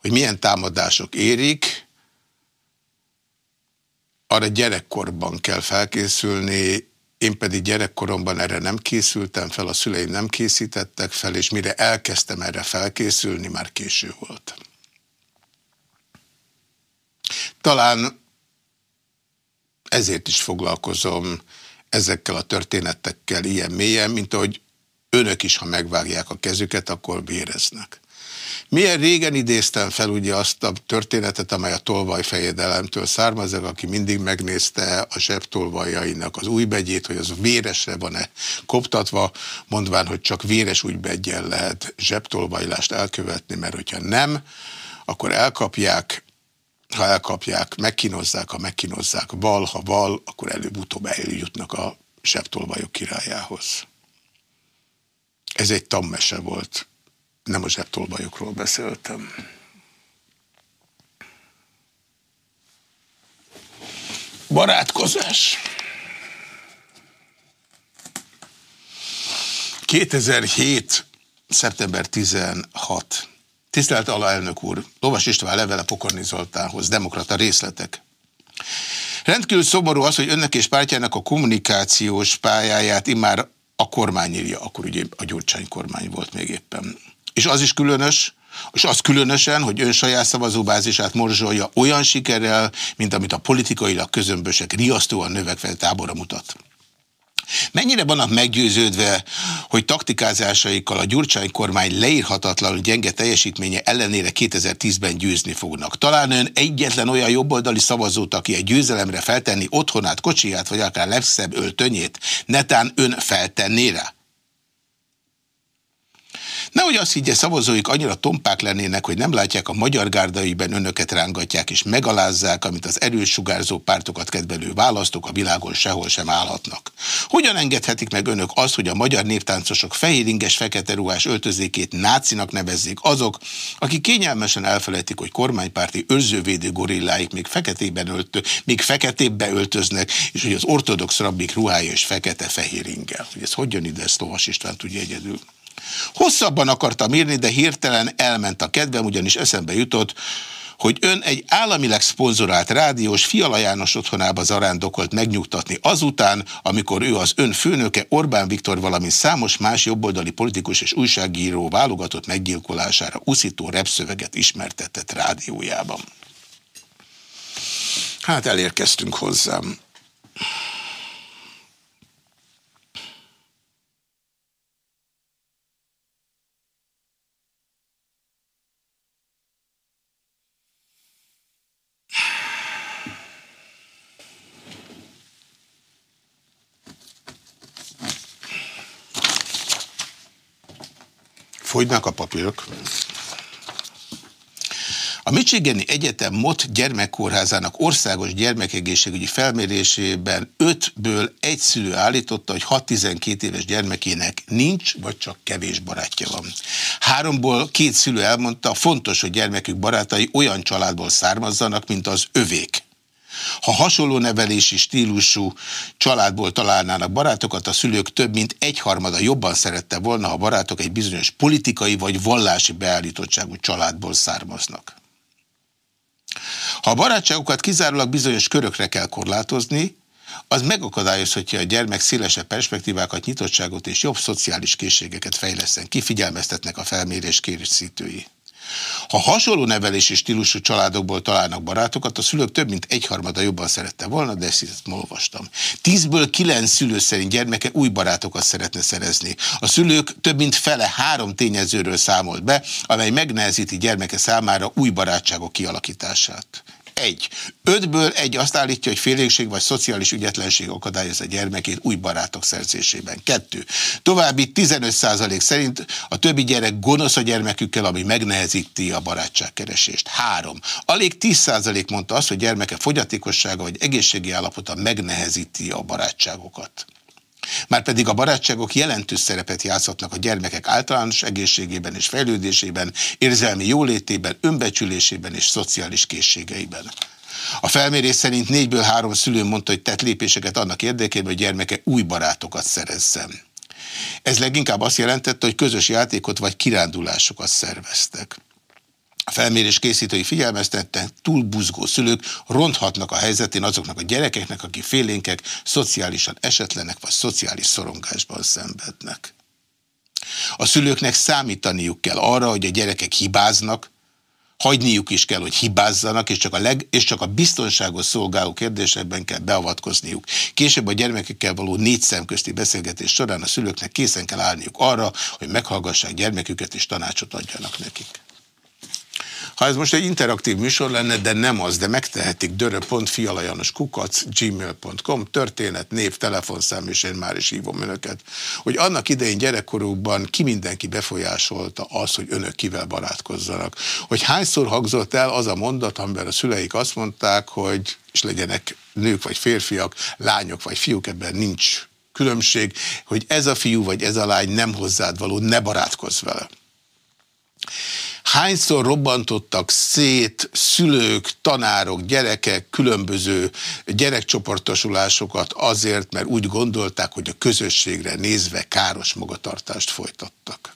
hogy milyen támadások érik, arra gyerekkorban kell felkészülni, én pedig gyerekkoromban erre nem készültem fel, a szüleim nem készítettek fel, és mire elkezdtem erre felkészülni, már késő volt. Talán ezért is foglalkozom ezekkel a történetekkel ilyen mélyen, mint ahogy önök is, ha megvágják a kezüket, akkor véreznek. Milyen régen idéztem fel ugye azt a történetet, amely a tolvajfejedelemtől származik, aki mindig megnézte a zsebtolvajainak az újbegyét, hogy az véresre van-e koptatva, mondván, hogy csak véres újbegyen lehet zsebtolvajlást elkövetni, mert hogyha nem, akkor elkapják, ha elkapják, megkínozzák, ha megkínozzák val, ha val, akkor előbb-utóbb eljutnak a zsebtolvajok királyához. Ez egy tammese volt. Nem a zsebtolvajokról beszéltem. Barátkozás. 2007. szeptember 16. Tisztelt alelnök úr, Lovas István levele Pokorni Zoltánhoz, demokrata részletek. Rendkívül szomorú az, hogy önnek és pártjának a kommunikációs pályáját immár a kormány írja, akkor ugye a Gyurcsány kormány volt még éppen. És az is különös, és az különösen, hogy ön saját szavazóbázisát morzsolja olyan sikerrel, mint amit a politikailag közömbösek riasztóan növekvő tábora mutat. Mennyire vannak meggyőződve, hogy taktikázásaikkal a Gyurcsány kormány leírhatatlanul gyenge teljesítménye ellenére 2010-ben győzni fognak? Talán ön egyetlen olyan jobboldali szavazót, aki egy győzelemre feltenni otthonát, kocsiját, vagy akár legszebb öltönyét, netán ön feltenné rá? Nehogy azt higgye, szavazóik annyira tompák lennének, hogy nem látják a magyar gárdaiben önöket rángatják és megalázzák, amit az erős sugárzó pártokat kedvelő választók a világon sehol sem állhatnak. Hogyan engedhetik meg önök azt, hogy a magyar néptáncosok fehéringes fekete ruhás öltözékét nácinak nevezzék azok, akik kényelmesen elfelejtik, hogy kormánypárti őrzővédő gorilláik még feketében öltő, még feketébbe öltöznek, és hogy az ortodox rabbik ruhája is fekete-fehér ingel. Hogy ez hogyan ide, ezt Lovas István tudja egyedül. Hosszabban akartam írni, de hirtelen elment a kedvem, ugyanis eszembe jutott, hogy ön egy államileg szponzorált rádiós Fiala János otthonába zarándokolt megnyugtatni azután, amikor ő az ön főnöke Orbán Viktor, valamint számos más jobboldali politikus és újságíró válogatott meggyilkolására uszító repszöveget ismertetett rádiójában. Hát elérkeztünk hozzám. Fogynak a papírok. A Michigani Egyetem MOT gyermekkórházának országos gyermekegészségügyi felmérésében 5-ből egy szülő állította, hogy 6-12 éves gyermekének nincs, vagy csak kevés barátja van. Háromból két szülő elmondta, fontos, hogy gyermekük barátai olyan családból származzanak, mint az övék. Ha hasonló nevelési stílusú családból találnának barátokat, a szülők több mint egyharmada jobban szerette volna, ha barátok egy bizonyos politikai vagy vallási beállítottságú családból származnak. Ha a barátságokat kizárólag bizonyos körökre kell korlátozni, az megakadályozhatja a gyermek szélesebb perspektívákat, nyitottságot és jobb szociális készségeket fejleszten. Kifigyelmeztetnek a felmérés készítői. Ha hasonló nevelési stílusú családokból találnak barátokat, a szülők több mint egyharmada jobban szerette volna, de ezt olvastam. Tízből kilenc szülő szerint gyermeke új barátokat szeretne szerezni. A szülők több mint fele három tényezőről számolt be, amely megnehezíti gyermeke számára új barátságok kialakítását. Egy. Ötből egy azt állítja, hogy félégség vagy szociális ügyetlenség akadályozza gyermekét új barátok szerzésében. Kettő. További 15% szerint a többi gyerek gonosz a gyermekükkel, ami megnehezíti a barátságkeresést. Három. Alig 10% mondta azt, hogy gyermeke fogyatékossága vagy egészségi állapota megnehezíti a barátságokat. Márpedig a barátságok jelentős szerepet játszhatnak a gyermekek általános egészségében és fejlődésében, érzelmi jólétében, önbecsülésében és szociális készségeiben. A felmérés szerint négyből három szülő mondta, hogy tett lépéseket annak érdekében, hogy gyermeke új barátokat szerezzen. Ez leginkább azt jelentette, hogy közös játékot vagy kirándulásokat szerveztek. A felmérés készítői figyelmeztettek, túl buzgó szülők ronthatnak a helyzetén azoknak a gyerekeknek, akik félénkek, szociálisan esetlenek vagy szociális szorongásban szenvednek. A szülőknek számítaniuk kell arra, hogy a gyerekek hibáznak, hagyniuk is kell, hogy hibázzanak, és csak a, leg, és csak a biztonságos szolgáló kérdésekben kell beavatkozniuk. Később a gyermekekkel való négy szemközti beszélgetés során a szülőknek készen kell állniuk arra, hogy meghallgassák gyermeküket és tanácsot adjanak nekik. Ha ez most egy interaktív műsor lenne, de nem az, de megtehetik kukac gmail.com, történet, név, telefonszám, és én már is hívom önöket, hogy annak idején gyerekkorukban ki mindenki befolyásolta az, hogy önök kivel barátkozzanak. Hogy hányszor hangzott el az a mondat, amiben a szüleik azt mondták, hogy és legyenek nők vagy férfiak, lányok vagy fiúk, ebben nincs különbség, hogy ez a fiú vagy ez a lány nem hozzád való, ne barátkozz vele. Hányszor robbantottak szét szülők, tanárok, gyerekek, különböző gyerekcsoportosulásokat azért, mert úgy gondolták, hogy a közösségre nézve káros magatartást folytattak.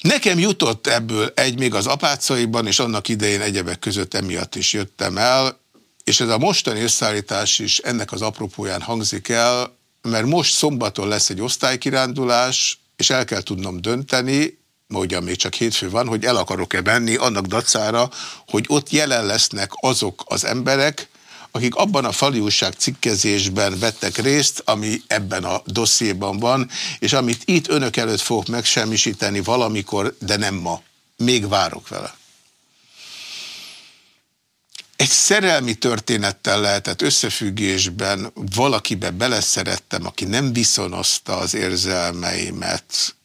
Nekem jutott ebből egy még az apácaiban, és annak idején egyebek között emiatt is jöttem el, és ez a mostani összeállítás is ennek az apropóján hangzik el, mert most szombaton lesz egy osztálykirándulás, és el kell tudnom dönteni, ugyan még csak hétfő van, hogy el akarok-e menni annak dacára, hogy ott jelen lesznek azok az emberek, akik abban a faliúság cikkezésben vettek részt, ami ebben a dossziéban van, és amit itt önök előtt fogok megsemmisíteni valamikor, de nem ma. Még várok vele. Egy szerelmi történettel lehetett összefüggésben valakibe beleszerettem, aki nem viszonozta az érzelmeimet,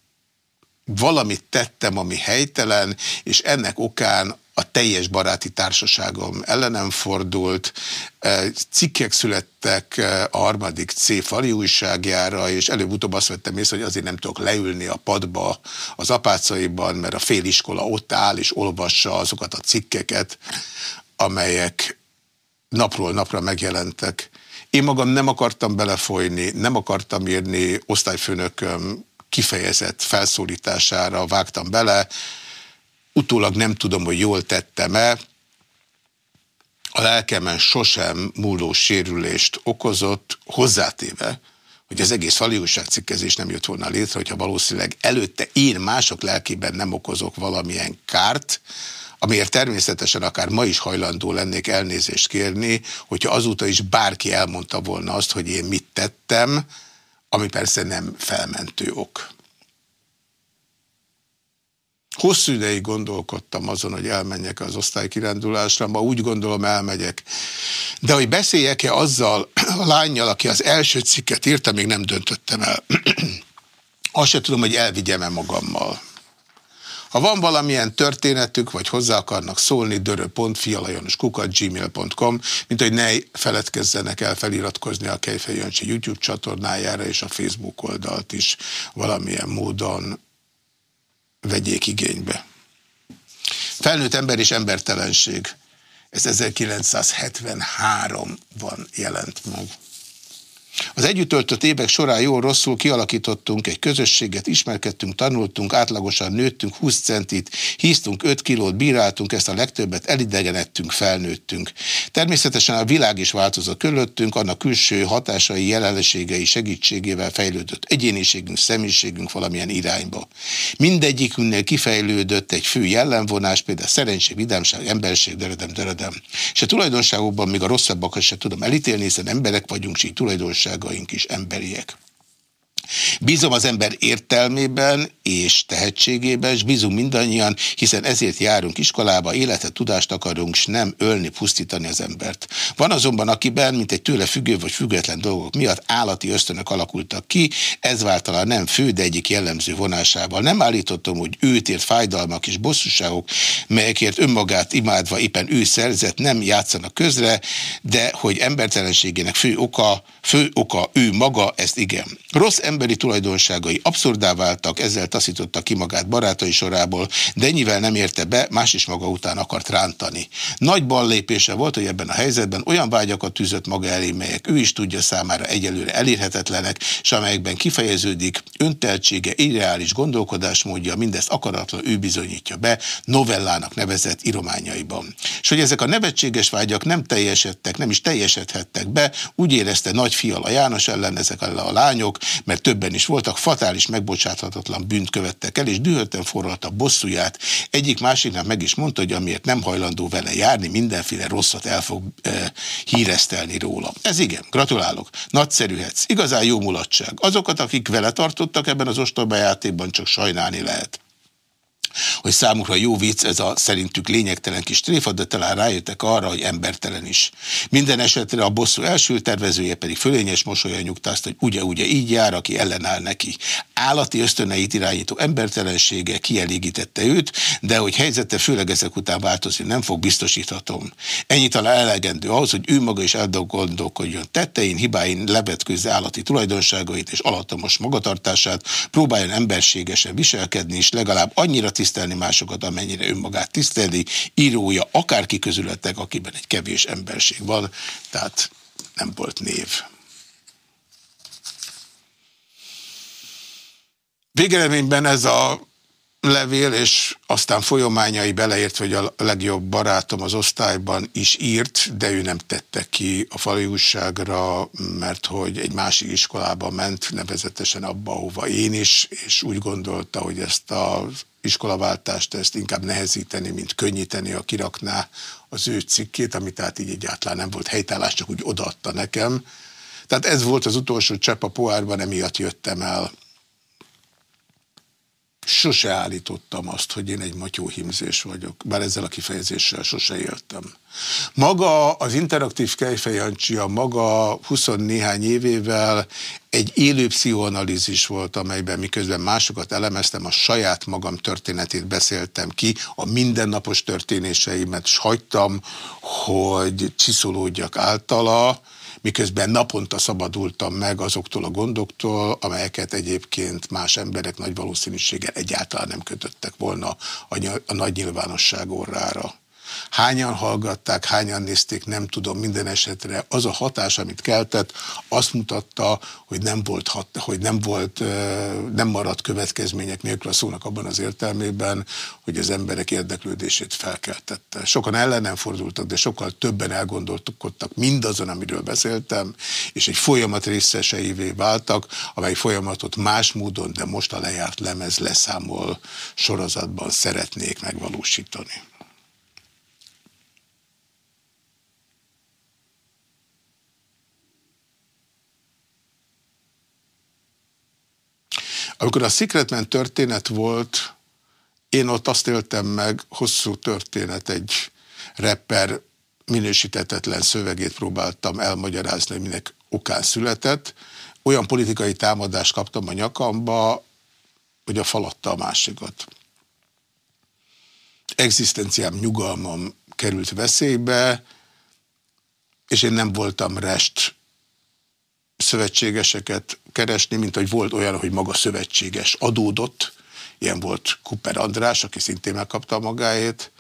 valamit tettem, ami helytelen, és ennek okán a teljes baráti társaságom ellenem fordult, cikkek születtek a harmadik C fali újságjára, és előbb-utóbb azt vettem észre, hogy azért nem tudok leülni a padba az apácaiban, mert a féliskola ott áll, és olvassa azokat a cikkeket, amelyek napról napra megjelentek. Én magam nem akartam belefolyni, nem akartam írni osztályfőnököm kifejezett felszólítására vágtam bele. Utólag nem tudom, hogy jól tettem-e. A lelkemen sosem múló sérülést okozott, hozzátéve, hogy az egész faliúságcikkezés nem jött volna létre, hogyha valószínűleg előtte én mások lelkében nem okozok valamilyen kárt, amiért természetesen akár ma is hajlandó lennék elnézést kérni, hogyha azóta is bárki elmondta volna azt, hogy én mit tettem, ami persze nem felmentő ok. Hosszú ideig gondolkodtam azon, hogy elmenjek az osztálykirándulásra, ma úgy gondolom elmegyek. De hogy beszéljek-e azzal a lányjal, aki az első cikket írta, még nem döntöttem el. <clears throat> Azt se tudom, hogy elvigyem-e magammal. Ha van valamilyen történetük, vagy hozzá akarnak szólni, dörö.fialajanoskukat.gmail.com, mint hogy ne feledkezzenek el feliratkozni a Kejfej Jancsi YouTube csatornájára és a Facebook oldalt is valamilyen módon vegyék igénybe. Felnőtt ember és embertelenség. Ez 1973-ban jelent meg. Az együtt töltött évek során jól-rosszul kialakítottunk egy közösséget, ismerkedtünk, tanultunk, átlagosan nőttünk 20 centit, híztunk 5 kilót, bíráltunk ezt a legtöbbet, elidegenedtünk, felnőttünk. Természetesen a világ is változott körülöttünk, annak külső hatásai, jelenségei segítségével fejlődött egyéniségünk, személyiségünk valamilyen irányba. Mindegyikünknél kifejlődött egy fő jellemvonás, például szerencség, vidámság, emberség, deredem, deredem. És a tulajdonságokban még a rosszabbakat sem tudom elítélni, hiszen emberek vagyunk, és így tulajdonság tulajdonságaink is emberiek. Bízom az ember értelmében és tehetségében, és bízunk mindannyian, hiszen ezért járunk iskolába, életet, tudást akarunk, és nem ölni, pusztítani az embert. Van azonban, akiben, mint egy tőle függő vagy független dolgok miatt állati ösztönök alakultak ki, ez váltalán nem fő, de egyik jellemző vonásával. Nem állítottam, hogy őt ért fájdalmak és bosszúságok, melyekért önmagát imádva éppen ő szerzett, nem játszanak közre, de hogy embertelenségének fő oka, fő oka ő maga, ezt igen. Rossz emberi tulajdonságai abszurdá váltak, ezzel taszította ki magát barátai sorából, de ennyivel nem érte be, más is maga után akart rántani. Nagy lépése volt, hogy ebben a helyzetben olyan vágyakat tűzött maga elé, melyek ő is tudja számára egyelőre elérhetetlenek, és amelyekben kifejeződik önteltsége, irreális gondolkodásmódja, mindezt akaratlan ő bizonyítja be, novellának nevezett irományaiban. És hogy ezek a nevetséges vágyak nem teljesedtek, nem is teljesedhettek be, úgy érezte nagy fiala János ellen ezek a lányok, mert többen is voltak, fatális, megbocsáthatatlan bűnt követtek el, és dühötten forralta bosszúját. Egyik másiknak meg is mondta, hogy amiért nem hajlandó vele járni, mindenféle rosszat el fog e, híresztelni róla. Ez igen, gratulálok. Nagyszerűhetsz. Igazán jó mulatság. Azokat, akik vele tartottak ebben az ostobajátékban, csak sajnálni lehet hogy számukra jó vicc ez a szerintük lényegtelen kis tréfa, de talán rájöttek arra, hogy embertelen is. Minden esetre a bosszú első tervezője pedig fölényes mosolyan nyugtázt, hogy ugye-ugye így jár, aki ellenáll neki. Állati ösztöneit irányító embertelensége kielégítette őt, de hogy helyzete főleg ezek után változni nem fog, biztosíthatom. Ennyi talán elegendő ahhoz, hogy ő maga is eldogondolkodjon tettein, hibáin, levetkőzze állati tulajdonságait és alattomos magatartását, próbáljon emberségesen viselkedni, és legalább annyira tiszt tisztelni másokat, amennyire önmagát tiszteli, írója, akárki közületek, akiben egy kevés emberség van, tehát nem volt név. Végeredményben ez a levél, és aztán folyamányai beleért, hogy a legjobb barátom az osztályban is írt, de ő nem tette ki a fali újságra, mert hogy egy másik iskolába ment, nevezetesen abba, ahova én is, és úgy gondolta, hogy ezt az iskolaváltást ezt inkább nehezíteni, mint könnyíteni, a kirakná az ő cikkét, ami tehát így egyáltalán nem volt helytállás, csak úgy odaadta nekem. Tehát ez volt az utolsó csepp a poárban, emiatt jöttem el sose állítottam azt, hogy én egy matyóhimzés vagyok, bár ezzel a kifejezéssel sose éltem. Maga az interaktív kejfejancsia, maga 20 néhány évével egy élő pszichoanalízis volt, amelyben miközben másokat elemeztem, a saját magam történetét beszéltem ki, a mindennapos történéseimet, és hagytam, hogy csiszolódjak általa, miközben naponta szabadultam meg azoktól a gondoktól, amelyeket egyébként más emberek nagy valószínűséggel egyáltalán nem kötöttek volna a, nagy nyilvánosság orrára. Hányan hallgatták, hányan nézték, nem tudom, minden esetre az a hatás, amit keltett, azt mutatta, hogy nem volt, hogy nem volt, nem maradt következmények nélkül a szónak abban az értelmében, hogy az emberek érdeklődését felkeltette. Sokan ellenem fordultak, de sokkal többen elgondolkodtak mindazon, amiről beszéltem, és egy folyamat részeseivé váltak, amely folyamatot más módon, de most a lejárt lemez leszámol sorozatban szeretnék megvalósítani. Amikor a Secretman történet volt, én ott azt éltem meg, hosszú történet, egy rapper minősítetetlen szövegét próbáltam elmagyarázni, hogy minek okán született. Olyan politikai támadást kaptam a nyakamba, vagy a falatta a másikat. Egzisztenciám, nyugalmam került veszélybe, és én nem voltam rest szövetségeseket keresni, mint hogy volt olyan, hogy maga szövetséges adódott, ilyen volt Kuper András, aki szintén megkapta magáét,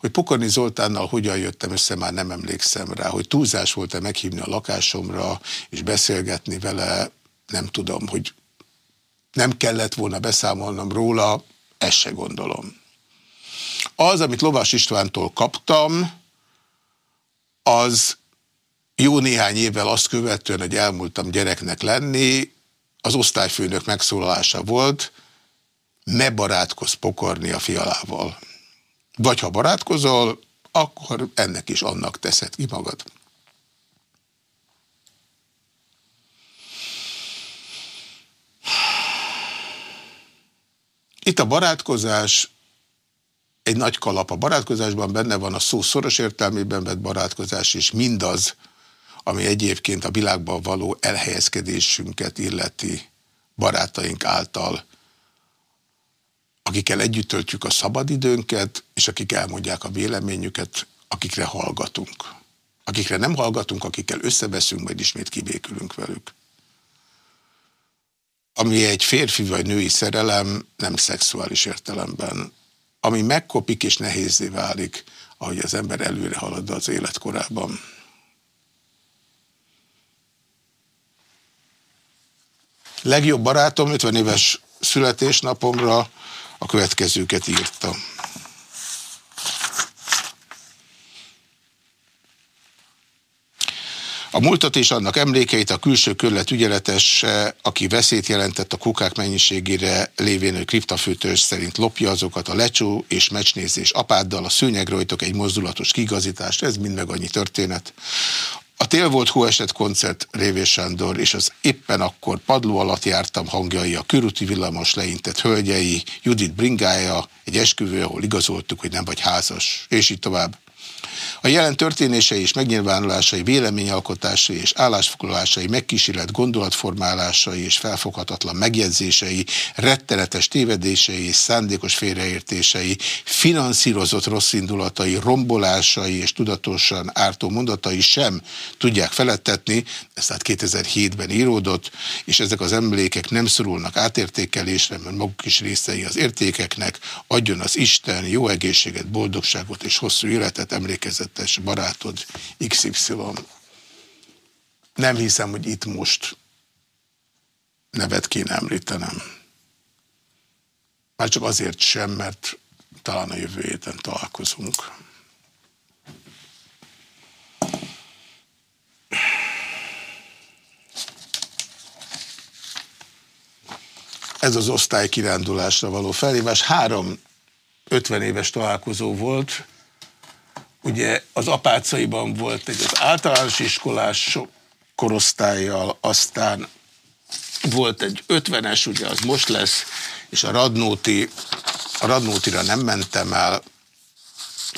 hogy Pokorni Zoltánnal hogyan jöttem össze, már nem emlékszem rá, hogy túlzás volt-e meghívni a lakásomra, és beszélgetni vele, nem tudom, hogy nem kellett volna beszámolnom róla, ezt se gondolom. Az, amit Lovas Istvántól kaptam, az jó néhány évvel azt követően, hogy elmúltam gyereknek lenni, az osztályfőnök megszólalása volt, ne barátkozz pokorni a fialával. Vagy ha barátkozol, akkor ennek is annak teszed ki magad. Itt a barátkozás egy nagy kalap. A barátkozásban benne van a szó szoros értelmében vett barátkozás, és mindaz, ami egyébként a világban való elhelyezkedésünket illeti barátaink által, akikkel együtt töltjük a szabadidőnket, és akik elmondják a véleményüket, akikre hallgatunk. Akikre nem hallgatunk, akikkel összeveszünk, majd ismét kibékülünk velük. Ami egy férfi vagy női szerelem, nem szexuális értelemben. Ami megkopik és nehézé válik, ahogy az ember előre halad az életkorában. Legjobb barátom 50 éves születésnapomra a következőket írta. A múltat és annak emlékeit a külső körlet ügyeletes, aki veszélyt jelentett a kukák mennyiségére lévén kriptafőtös szerint lopja azokat a lecsó és meccsnézés apáddal, a szőnyegrojtok egy mozdulatos kigazítást, ez mind meg annyi történet. A tél volt hóesett koncert Révés Sándor, és az éppen akkor padló alatt jártam hangjai, a körúti villamos leintett hölgyei, Judit bringája, egy esküvő, ahol igazoltuk, hogy nem vagy házas, és így tovább. A jelen történései és megnyilvánulásai, véleményalkotásai és állásfoglalásai, megkísérlet gondolatformálásai és felfoghatatlan megjegyzései, rettenetes tévedései és szándékos félreértései, finanszírozott rosszindulatai, rombolásai és tudatosan ártó mondatai sem tudják felettetni, ez tehát 2007-ben íródott, és ezek az emlékek nem szorulnak átértékelésre, mert maguk is részei az értékeknek, adjon az Isten jó egészséget, boldogságot és hosszú életet, emlékezett tökéletes barátod XY. Nem hiszem, hogy itt most nevet kéne említenem. Már csak azért sem, mert talán a jövő héten találkozunk. Ez az osztály kirándulásra való felhívás. Három 50 éves találkozó volt, Ugye az apácaiban volt egy az általános iskolás korosztályjal, aztán volt egy 50-es, ugye az most lesz, és a Radnóti, a Radnótira nem mentem el,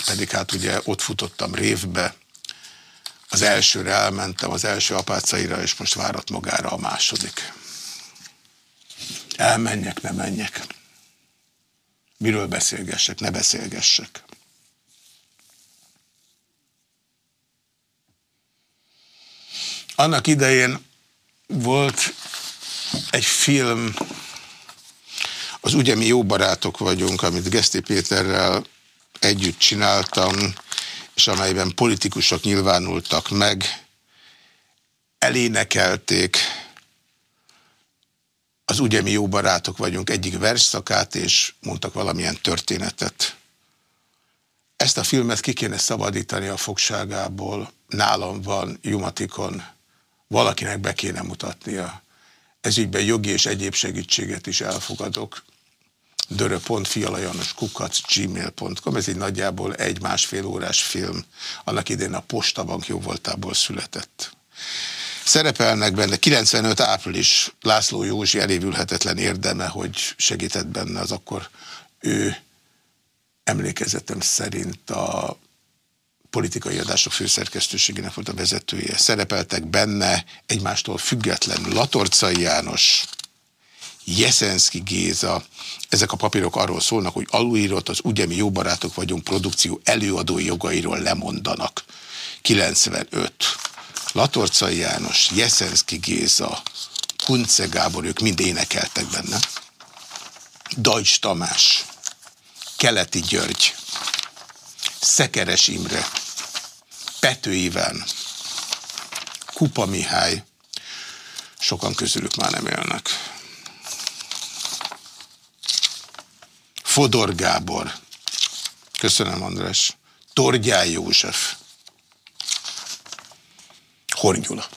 pedig hát ugye ott futottam révbe, az elsőre elmentem, az első apácaira, és most várat magára a második. Elmenjek, ne menjek. Miről beszélgessek, ne beszélgessek. Annak idején volt egy film, az Ugye mi jó barátok vagyunk, amit Geszti Péterrel együtt csináltam, és amelyben politikusok nyilvánultak meg, elénekelték az Ugye mi jó barátok vagyunk egyik versszakát, és mondtak valamilyen történetet. Ezt a filmet ki kéne szabadítani a fogságából. Nálam van, Jumatikon valakinek be kéne mutatnia. Ez ügyben jogi és egyéb segítséget is elfogadok. gmail.com Ez egy nagyjából egy-másfél órás film. Annak idén a Postabank jó voltából született. Szerepelnek benne 95 április László Józsi elévülhetetlen érdeme, hogy segített benne az akkor ő emlékezetem szerint a politikai adások főszerkesztőségének volt a vezetője. Szerepeltek benne egymástól függetlenül Latorcai János, Jeszenszki Géza. Ezek a papírok arról szólnak, hogy alulírott az Ugyemi Jó Barátok vagyunk produkció előadói jogairól lemondanak. 95. Latorcai János, Jeszenszki Géza, Kunce Gábor, ők mind énekeltek benne. Dajcs Tamás, Keleti György, Szekeres Imre, Pető Iván, Kupa Mihály, sokan közülük már nem élnek. Fodor Gábor, köszönöm András, Torgyály József, Hornyula,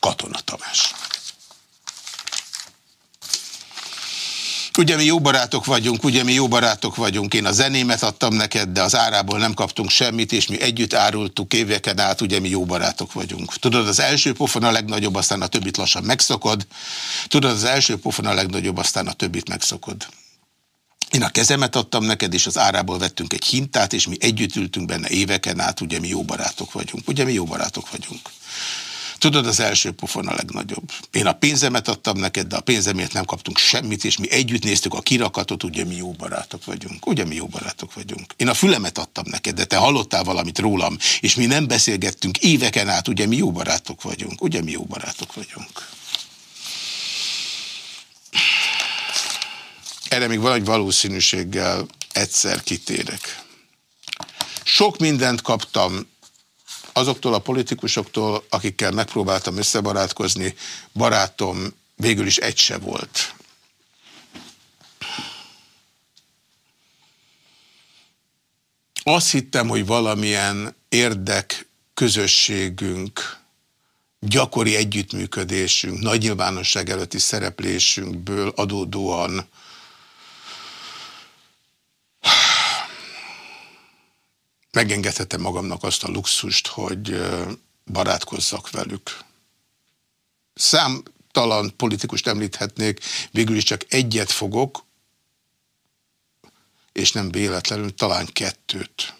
Katona Tamás. Ugye mi jó barátok vagyunk, ugye mi jó barátok vagyunk. Én a zenémet adtam neked, de az árából nem kaptunk semmit, és mi együtt árultuk éveken át, ugye mi jó barátok vagyunk. Tudod, az első pofon a legnagyobb, aztán a többit lassan megszokod. Tudod, az első pofon a legnagyobb, aztán a többit megszokod. Én a kezemet adtam neked, és az árából vettünk egy hintát, és mi együtt ültünk benne éveken át, ugye mi jó barátok vagyunk. Ugye mi jó barátok vagyunk. Tudod, az első pofon a legnagyobb. Én a pénzemet adtam neked, de a pénzemért nem kaptunk semmit, és mi együtt néztük a kirakatot, ugye mi jó barátok vagyunk. Ugye mi jó barátok vagyunk. Én a fülemet adtam neked, de te hallottál valamit rólam, és mi nem beszélgettünk éveken át, ugye mi jó barátok vagyunk. Ugye mi jó barátok vagyunk. Erre még van egy valószínűséggel egyszer kitérek. Sok mindent kaptam azoktól a politikusoktól, akikkel megpróbáltam összebarátkozni, barátom végül is egy se volt. Azt hittem, hogy valamilyen érdek közösségünk, gyakori együttműködésünk, nagy nyilvánosság előtti szereplésünkből adódóan megengedhetem magamnak azt a luxust, hogy barátkozzak velük. Számtalan politikust említhetnék, végül is csak egyet fogok, és nem véletlenül, talán kettőt.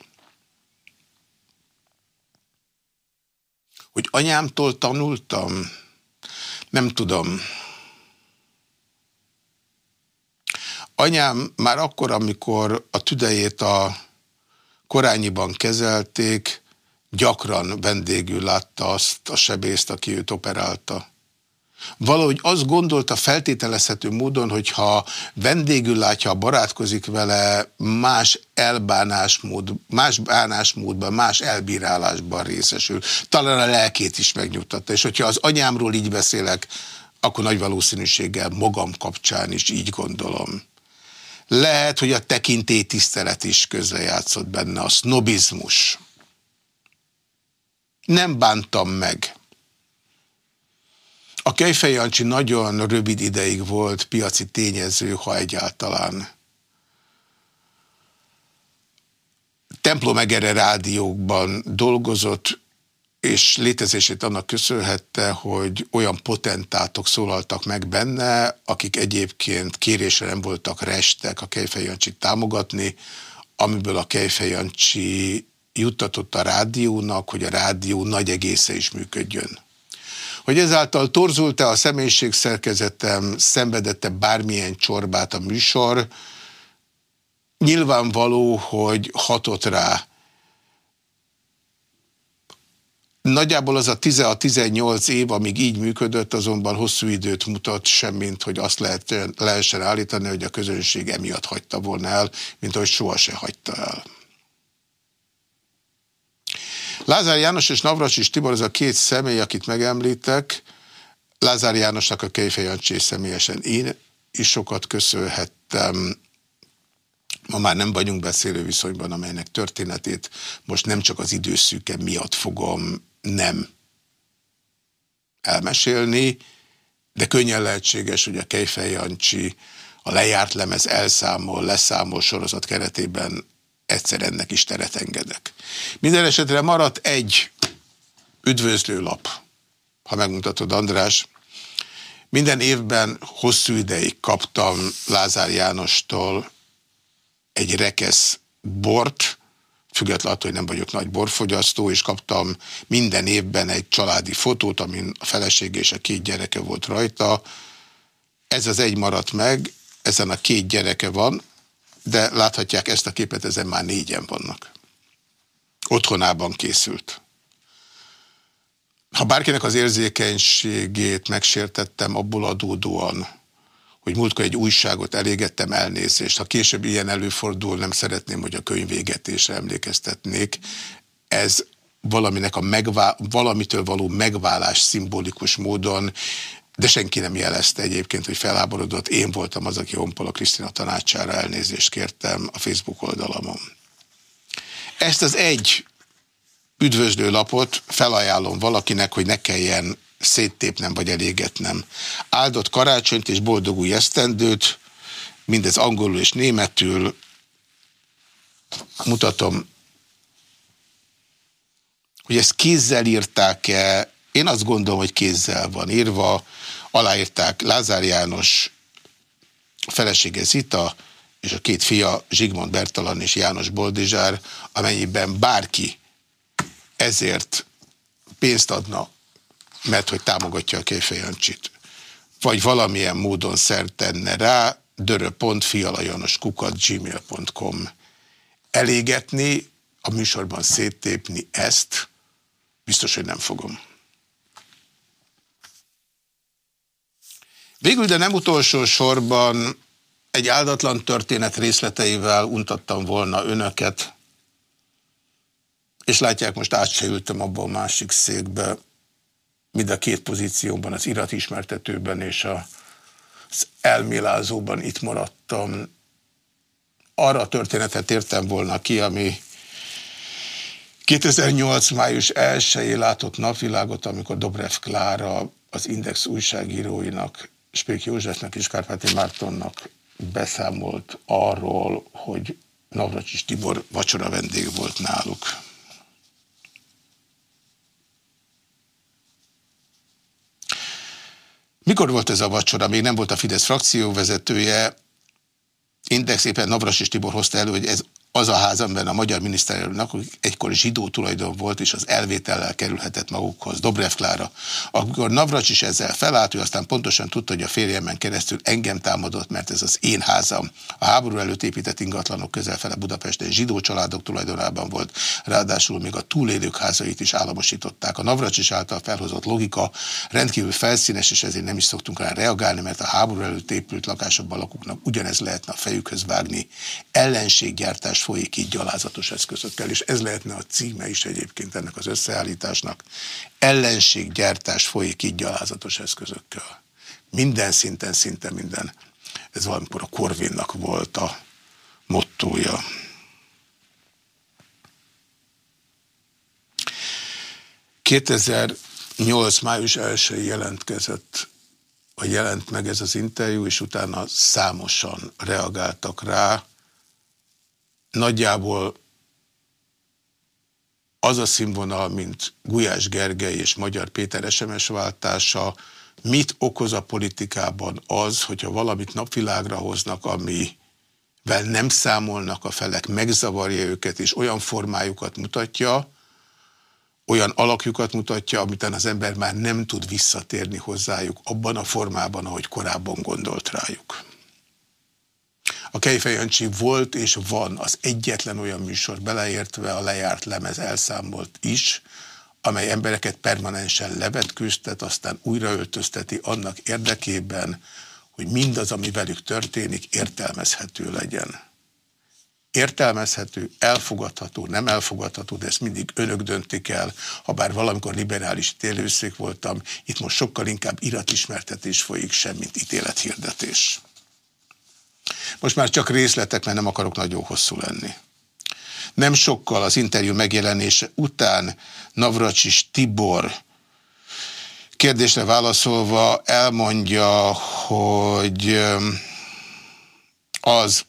Hogy anyámtól tanultam, nem tudom. Anyám már akkor, amikor a tüdejét a korányiban kezelték, gyakran vendégül látta azt a sebészt, aki őt operálta. Valahogy azt gondolta feltételezhető módon, hogy ha vendégül látja, barátkozik vele, más elbánásmód, más bánásmódban, más elbírálásban részesül. Talán a lelkét is megnyugtatta. És hogyha az anyámról így beszélek, akkor nagy valószínűséggel magam kapcsán is így gondolom. Lehet, hogy a tekintélytisztelet is közrejátszott benne, a sznobizmus. Nem bántam meg. A Kejfej Jancsi nagyon rövid ideig volt piaci tényező, ha egyáltalán. Templomegere rádiókban dolgozott, és létezését annak köszönhette, hogy olyan potentátok szólaltak meg benne, akik egyébként kérésre nem voltak restek a Kejfejancsit támogatni, amiből a Kejfejancsi juttatott a rádiónak, hogy a rádió nagy egésze is működjön. Hogy ezáltal torzult-e a személyiségszerkezetem, szenvedette bármilyen csorbát a műsor, nyilvánvaló, hogy hatott rá Nagyjából az a 16-18 év, amíg így működött, azonban hosszú időt mutat semmint, hogy azt lehet, lehessen állítani, hogy a közönség emiatt hagyta volna el, mint ahogy sohasem hagyta el. Lázár János és Navras Tibor, az a két személy, akit megemlítek. Lázár Jánosnak a Kejfejancsé személyesen én is sokat köszönhettem. Ma már nem vagyunk beszélő viszonyban, amelynek történetét most nem csak az időszűke miatt fogom nem elmesélni, de könnyen lehetséges, hogy a Kejfej Jancsi a lejárt lemez elszámol, leszámol sorozat keretében egyszer ennek is teret engedek. Minden esetre maradt egy üdvözlőlap, ha megmutatod András. Minden évben hosszú ideig kaptam Lázár Jánostól egy rekesz bort, függetlenül attól, hogy nem vagyok nagy borfogyasztó, és kaptam minden évben egy családi fotót, amin a feleség és a két gyereke volt rajta. Ez az egy maradt meg, ezen a két gyereke van, de láthatják ezt a képet, ezen már négyen vannak. Otthonában készült. Ha bárkinek az érzékenységét megsértettem, abból adódóan, hogy múltkor egy újságot elégettem elnézést. Ha később ilyen előfordul, nem szeretném, hogy a könyvégetésre emlékeztetnék. Ez valaminek a megvá valamitől való megválás szimbolikus módon, de senki nem jelezte egyébként, hogy felháborodott. Én voltam az, aki Honpola Krisztina tanácsára elnézést kértem a Facebook oldalamon. Ezt az egy üdvözlő lapot felajánlom valakinek, hogy ne kelljen széttépnem vagy elégetnem. Áldott karácsonyt és boldog új esztendőt, mindez angolul és németül. Mutatom, hogy ezt kézzel írták-e. Én azt gondolom, hogy kézzel van írva. Aláírták Lázár János, felesége Zita, és a két fia Zsigmond Bertalan és János Boldizsár, amennyiben bárki ezért pénzt adna mert hogy támogatja a Kejfejancsit. Vagy valamilyen módon szert tenne rá, dörö.fialajanoskukat gmail.com elégetni, a műsorban széttépni ezt, biztos, hogy nem fogom. Végül, de nem utolsó sorban egy áldatlan történet részleteivel untattam volna önöket, és látják, most át se a másik székbe, mind a két pozícióban, az iratismertetőben és az elmélázóban itt maradtam. Arra a történetet értem volna ki, ami 2008. május 1 látott napvilágot, amikor Dobrev Klára az Index újságíróinak, Spék Józsefnek és Kárpáti Mártonnak beszámolt arról, hogy Navracsis Tibor vacsora vendég volt náluk. Mikor volt ez a vacsora? Még nem volt a Fidesz frakcióvezetője. Index éppen Navras és Tibor hozta elő, hogy ez az a ház, amiben a magyar miniszterelnök egykor zsidó tulajdon volt, és az elvétellel kerülhetett magukhoz. Dobrev Klára. Akkor Navracs is ezzel felállt, ő aztán pontosan tudta, hogy a férjemen keresztül engem támadott, mert ez az én házam. A háború előtt épített ingatlanok közelfele Budapesten zsidó családok tulajdonában volt, ráadásul még a túlélők házait is államosították. A Navracs is által felhozott logika rendkívül felszínes, és ezért nem is szoktunk rá reagálni, mert a háború előtt épült lakásokban lakóknak ugyanez lehetne a fejükhöz vágni. Ellenséggyártás folyik így gyalázatos eszközökkel, és ez lehetne a címe is egyébként ennek az összeállításnak. Ellenséggyártás folyik így gyalázatos eszközökkel. Minden szinten, szinte minden. Ez valamikor a Korvinnak volt a mottója. ...2008. május 1 jelentkezett, vagy jelent meg ez az interjú, és utána számosan reagáltak rá, nagyjából az a színvonal, mint Gulyás Gergely és Magyar Péter SMS váltása, mit okoz a politikában az, hogyha valamit napvilágra hoznak, amivel nem számolnak a felek, megzavarja őket, és olyan formájukat mutatja, olyan alakjukat mutatja, amitán az ember már nem tud visszatérni hozzájuk abban a formában, ahogy korábban gondolt rájuk. A Kejfejancsi volt és van az egyetlen olyan műsor, beleértve a lejárt lemez elszámolt is, amely embereket permanensen levetkőztet, aztán újraöltözteti annak érdekében, hogy mindaz, ami velük történik, értelmezhető legyen. Értelmezhető, elfogadható, nem elfogadható, de ezt mindig önök döntik el, ha bár valamikor liberális télőszék voltam, itt most sokkal inkább iratismertetés folyik sem, mint ítélethirdetés. Most már csak részletek, mert nem akarok nagyon hosszú lenni. Nem sokkal az interjú megjelenése után Navracsis Tibor kérdésre válaszolva elmondja, hogy az,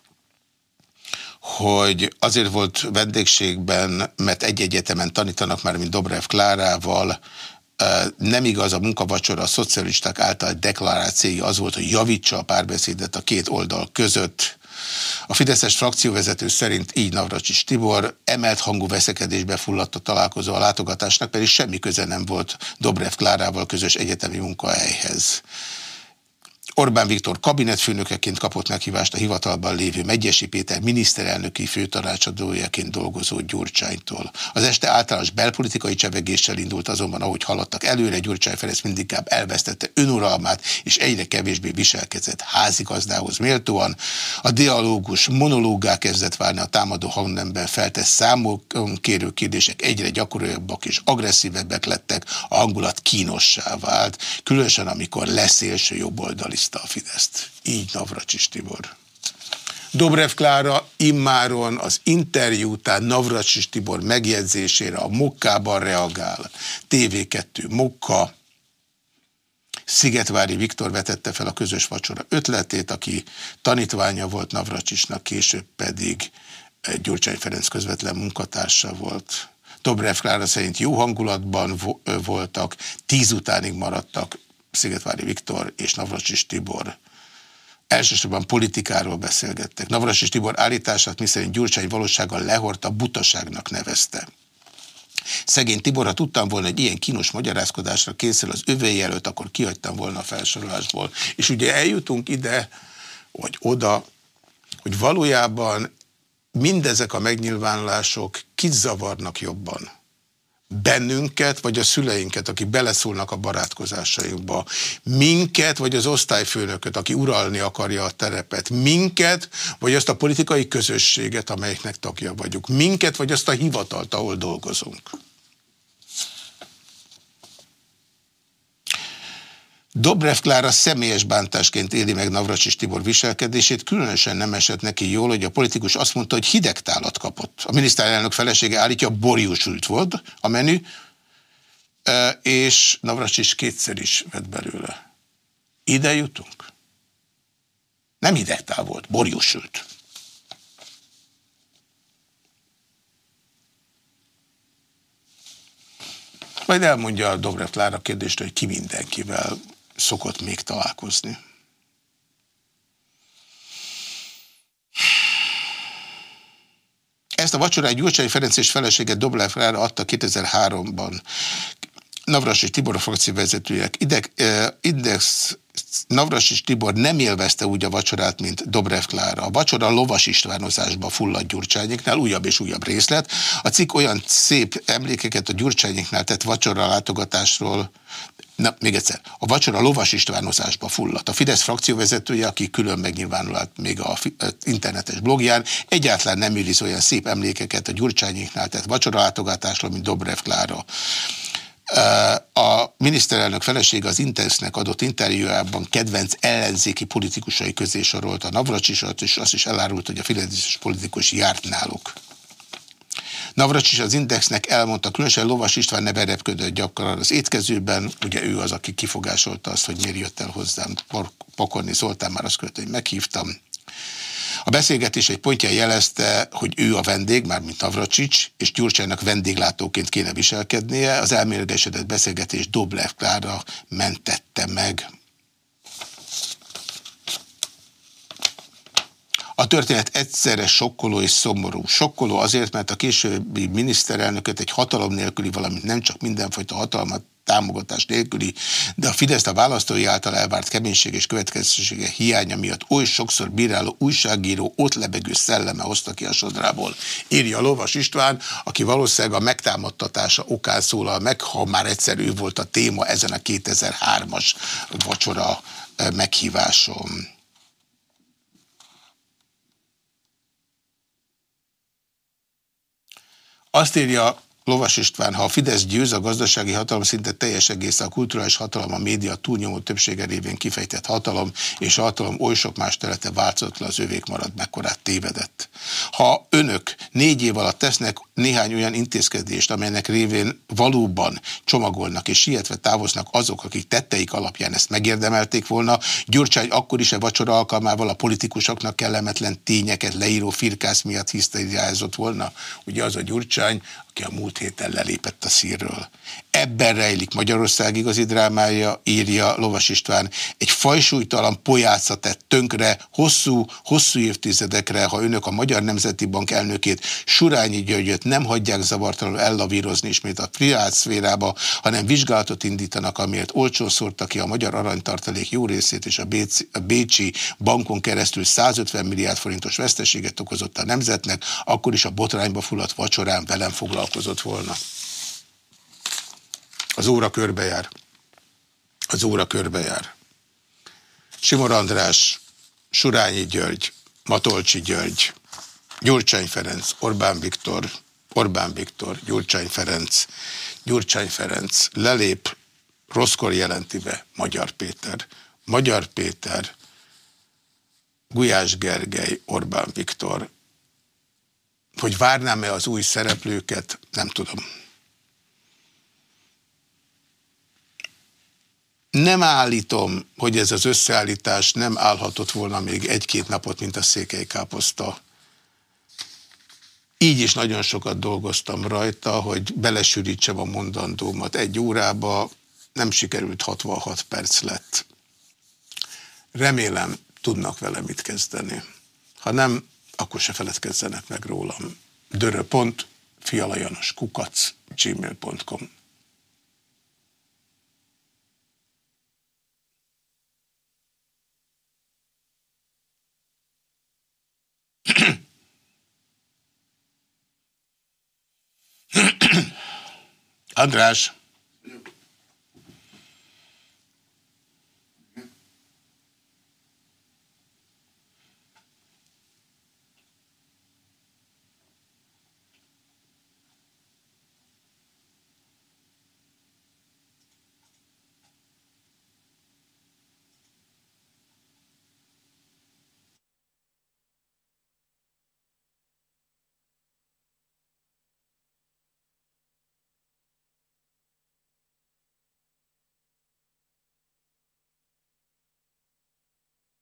hogy azért volt vendégségben, mert egy egyetemen tanítanak már, mint Dobrev Klárával, nem igaz a munkavacsora a szocialisták által deklarációi az volt, hogy javítsa a párbeszédet a két oldal között. A Fideszes frakcióvezető szerint így Navracsis Tibor emelt hangú veszekedésbe fulladt a találkozó a látogatásnak, pedig semmi köze nem volt Dobrev Klárával közös egyetemi munkahelyhez. Orbán Viktor kabinetfőnökeként kapott meghívást a hivatalban lévő Megyesi Péter miniszterelnöki főtanácsadójaként dolgozó Gyurcsánytól. Az este általános belpolitikai csevegéssel indult azonban, ahogy haladtak előre, Gyurcsány Ferenc mindig inkább elvesztette önuralmát, és egyre kevésbé viselkedett házigazdához méltóan. A dialógus monológá kezdett válni a támadó hangnemben feltesz számokon kérő kérdések egyre gyakoribbak és agresszívebbek lettek, a hangulat kínossá vált, különösen amikor leszélső jobboldali meggyőzte a Fideszt. Így Navracsis Tibor. Dobrev Klára immáron az interjú után Navracsis Tibor megjegyzésére a Mokkában reagál. TV2 Mokka. Szigetvári Viktor vetette fel a közös vacsora ötletét, aki tanítványa volt Navracsisnak, később pedig Gyurcsány Ferenc közvetlen munkatársa volt. Dobrev Klára szerint jó hangulatban voltak, tíz utánig maradtak, Szigetvári Viktor és Navracsis Tibor elsősorban politikáról beszélgettek. Navracsis Tibor állítását miszerint Gyurcsány valósággal lehordta butaságnak nevezte. Szegény Tibor, ha tudtam volna, hogy ilyen kínos magyarázkodásra készül az övé előtt, akkor kihagytam volna a felsorolásból. És ugye eljutunk ide, vagy oda, hogy valójában mindezek a megnyilvánulások kit zavarnak jobban bennünket, vagy a szüleinket, akik beleszólnak a barátkozásainkba, minket, vagy az osztályfőnököt, aki uralni akarja a terepet, minket, vagy azt a politikai közösséget, amelyiknek tagja vagyunk, minket, vagy azt a hivatalt, ahol dolgozunk. Dobrev Klára személyes bántásként éli meg Navracsis Tibor viselkedését, különösen nem esett neki jól, hogy a politikus azt mondta, hogy hideg tálat kapott. A miniszterelnök felesége állítja, borjúsült volt a menü, és Navracsis kétszer is vett belőle. Ide jutunk? Nem hidegtál volt, borjúsült. Majd elmondja a Dobrev Klára kérdést, hogy ki mindenkivel szokott még találkozni. Ezt a vacsorát Gyurcsány Ferenc és felesége Doblev adta 2003-ban. Navras és Tibor a frakció vezetőjek. Ideg, eh, Index Navras és Tibor nem élvezte úgy a vacsorát, mint Dobrev Klára. A vacsora lovas istvánozásba fulladt Gyurcsányéknál, újabb és újabb részlet. A cikk olyan szép emlékeket a Gyurcsányéknál tett vacsora látogatásról Na, még egyszer. A vacsora lovas istvánozásba fulladt. A Fidesz frakcióvezetője, aki külön megnyilvánulhat még a internetes blogján, egyáltalán nem őriz olyan szép emlékeket a Gyurcsányéknál tett vacsora látogatásról, mint Dobrev Klára. A miniszterelnök felesége az Intexnek adott interjújában kedvenc ellenzéki politikusai közé sorolta Navracsisat, és azt is elárult, hogy a fideszes politikus járt náluk. Navracsis az Indexnek elmondta, különösen Lovas István ne berepködött gyakran az étkezőben, ugye ő az, aki kifogásolta azt, hogy miért jött el hozzám Pokorni Zoltán, már azt követő, hogy meghívtam. A beszélgetés egy pontja jelezte, hogy ő a vendég, mármint Navracsics, és Gyurcsánynak vendéglátóként kéne viselkednie. Az elmérgesedett beszélgetés Doblev Klára mentette meg. A történet egyszerre sokkoló és szomorú. Sokkoló azért, mert a későbbi miniszterelnököt egy hatalom nélküli, valamint nem csak mindenfajta hatalmat támogatás nélküli, de a Fidesz a választói által elvárt keménység és következősége hiánya miatt oly sokszor bíráló újságíró ott lebegő szelleme hozta ki a sodrából. Írja Lovas István, aki valószínűleg a megtámadtatása okán szólal meg, ha már egyszer ő volt a téma ezen a 2003-as vacsora eh, Azt írja Lovas István, ha a Fidesz győz, a gazdasági hatalom szinte teljes egész a kulturális hatalom, a média túlnyomó többsége révén kifejtett hatalom, és a hatalom oly sok más területe változatlan az övék marad, mekkorát tévedett. Ha önök négy év alatt tesznek néhány olyan intézkedést, amelynek révén valóban csomagolnak és sietve távoznak azok, akik tetteik alapján ezt megérdemelték volna. Gyurcsány akkor is a vacsora alkalmával a politikusoknak kellemetlen tényeket leíró firkász miatt hiszteriázott volna. Ugye az a Gyurcsány, aki a múlt héten lelépett a szírről. Ebben rejlik Magyarország igazi drámája, írja Lovas István. Egy fajsúlytalan pojáca tett tönkre hosszú, hosszú évtizedekre, ha önök a Magyar Nemzeti Bank elnökét Surányi Györgyöt nem hagyják zavartalanul ellavírozni ismét a privát szférába, hanem vizsgálatot indítanak, amiért olcsón szórta ki a magyar aranytartalék jó részét és a, Béci, a Bécsi bankon keresztül 150 milliárd forintos veszteséget okozott a nemzetnek, akkor is a botrányba fulladt vacsorán velem foglalkozott volna. Az óra körbejár. Az óra körbejár. Simor András, Surányi György, Matolcsi György, Gyurcsány Ferenc, Orbán Viktor, Orbán Viktor, Gyurcsány Ferenc, Gyurcsány Ferenc lelép, rosszkor jelenti be Magyar Péter, Magyar Péter, Gulyás Gergely, Orbán Viktor. Hogy várnám-e az új szereplőket, nem tudom. Nem állítom, hogy ez az összeállítás nem állhatott volna még egy-két napot, mint a székely káposzta. Így is nagyon sokat dolgoztam rajta, hogy belesűrítsem a mondandómat egy órába, nem sikerült 66 perc lett. Remélem, tudnak vele mit kezdeni. Ha nem, akkor se feledkezzenek meg rólam. Dörö.fialajanos kukac gmail.com András!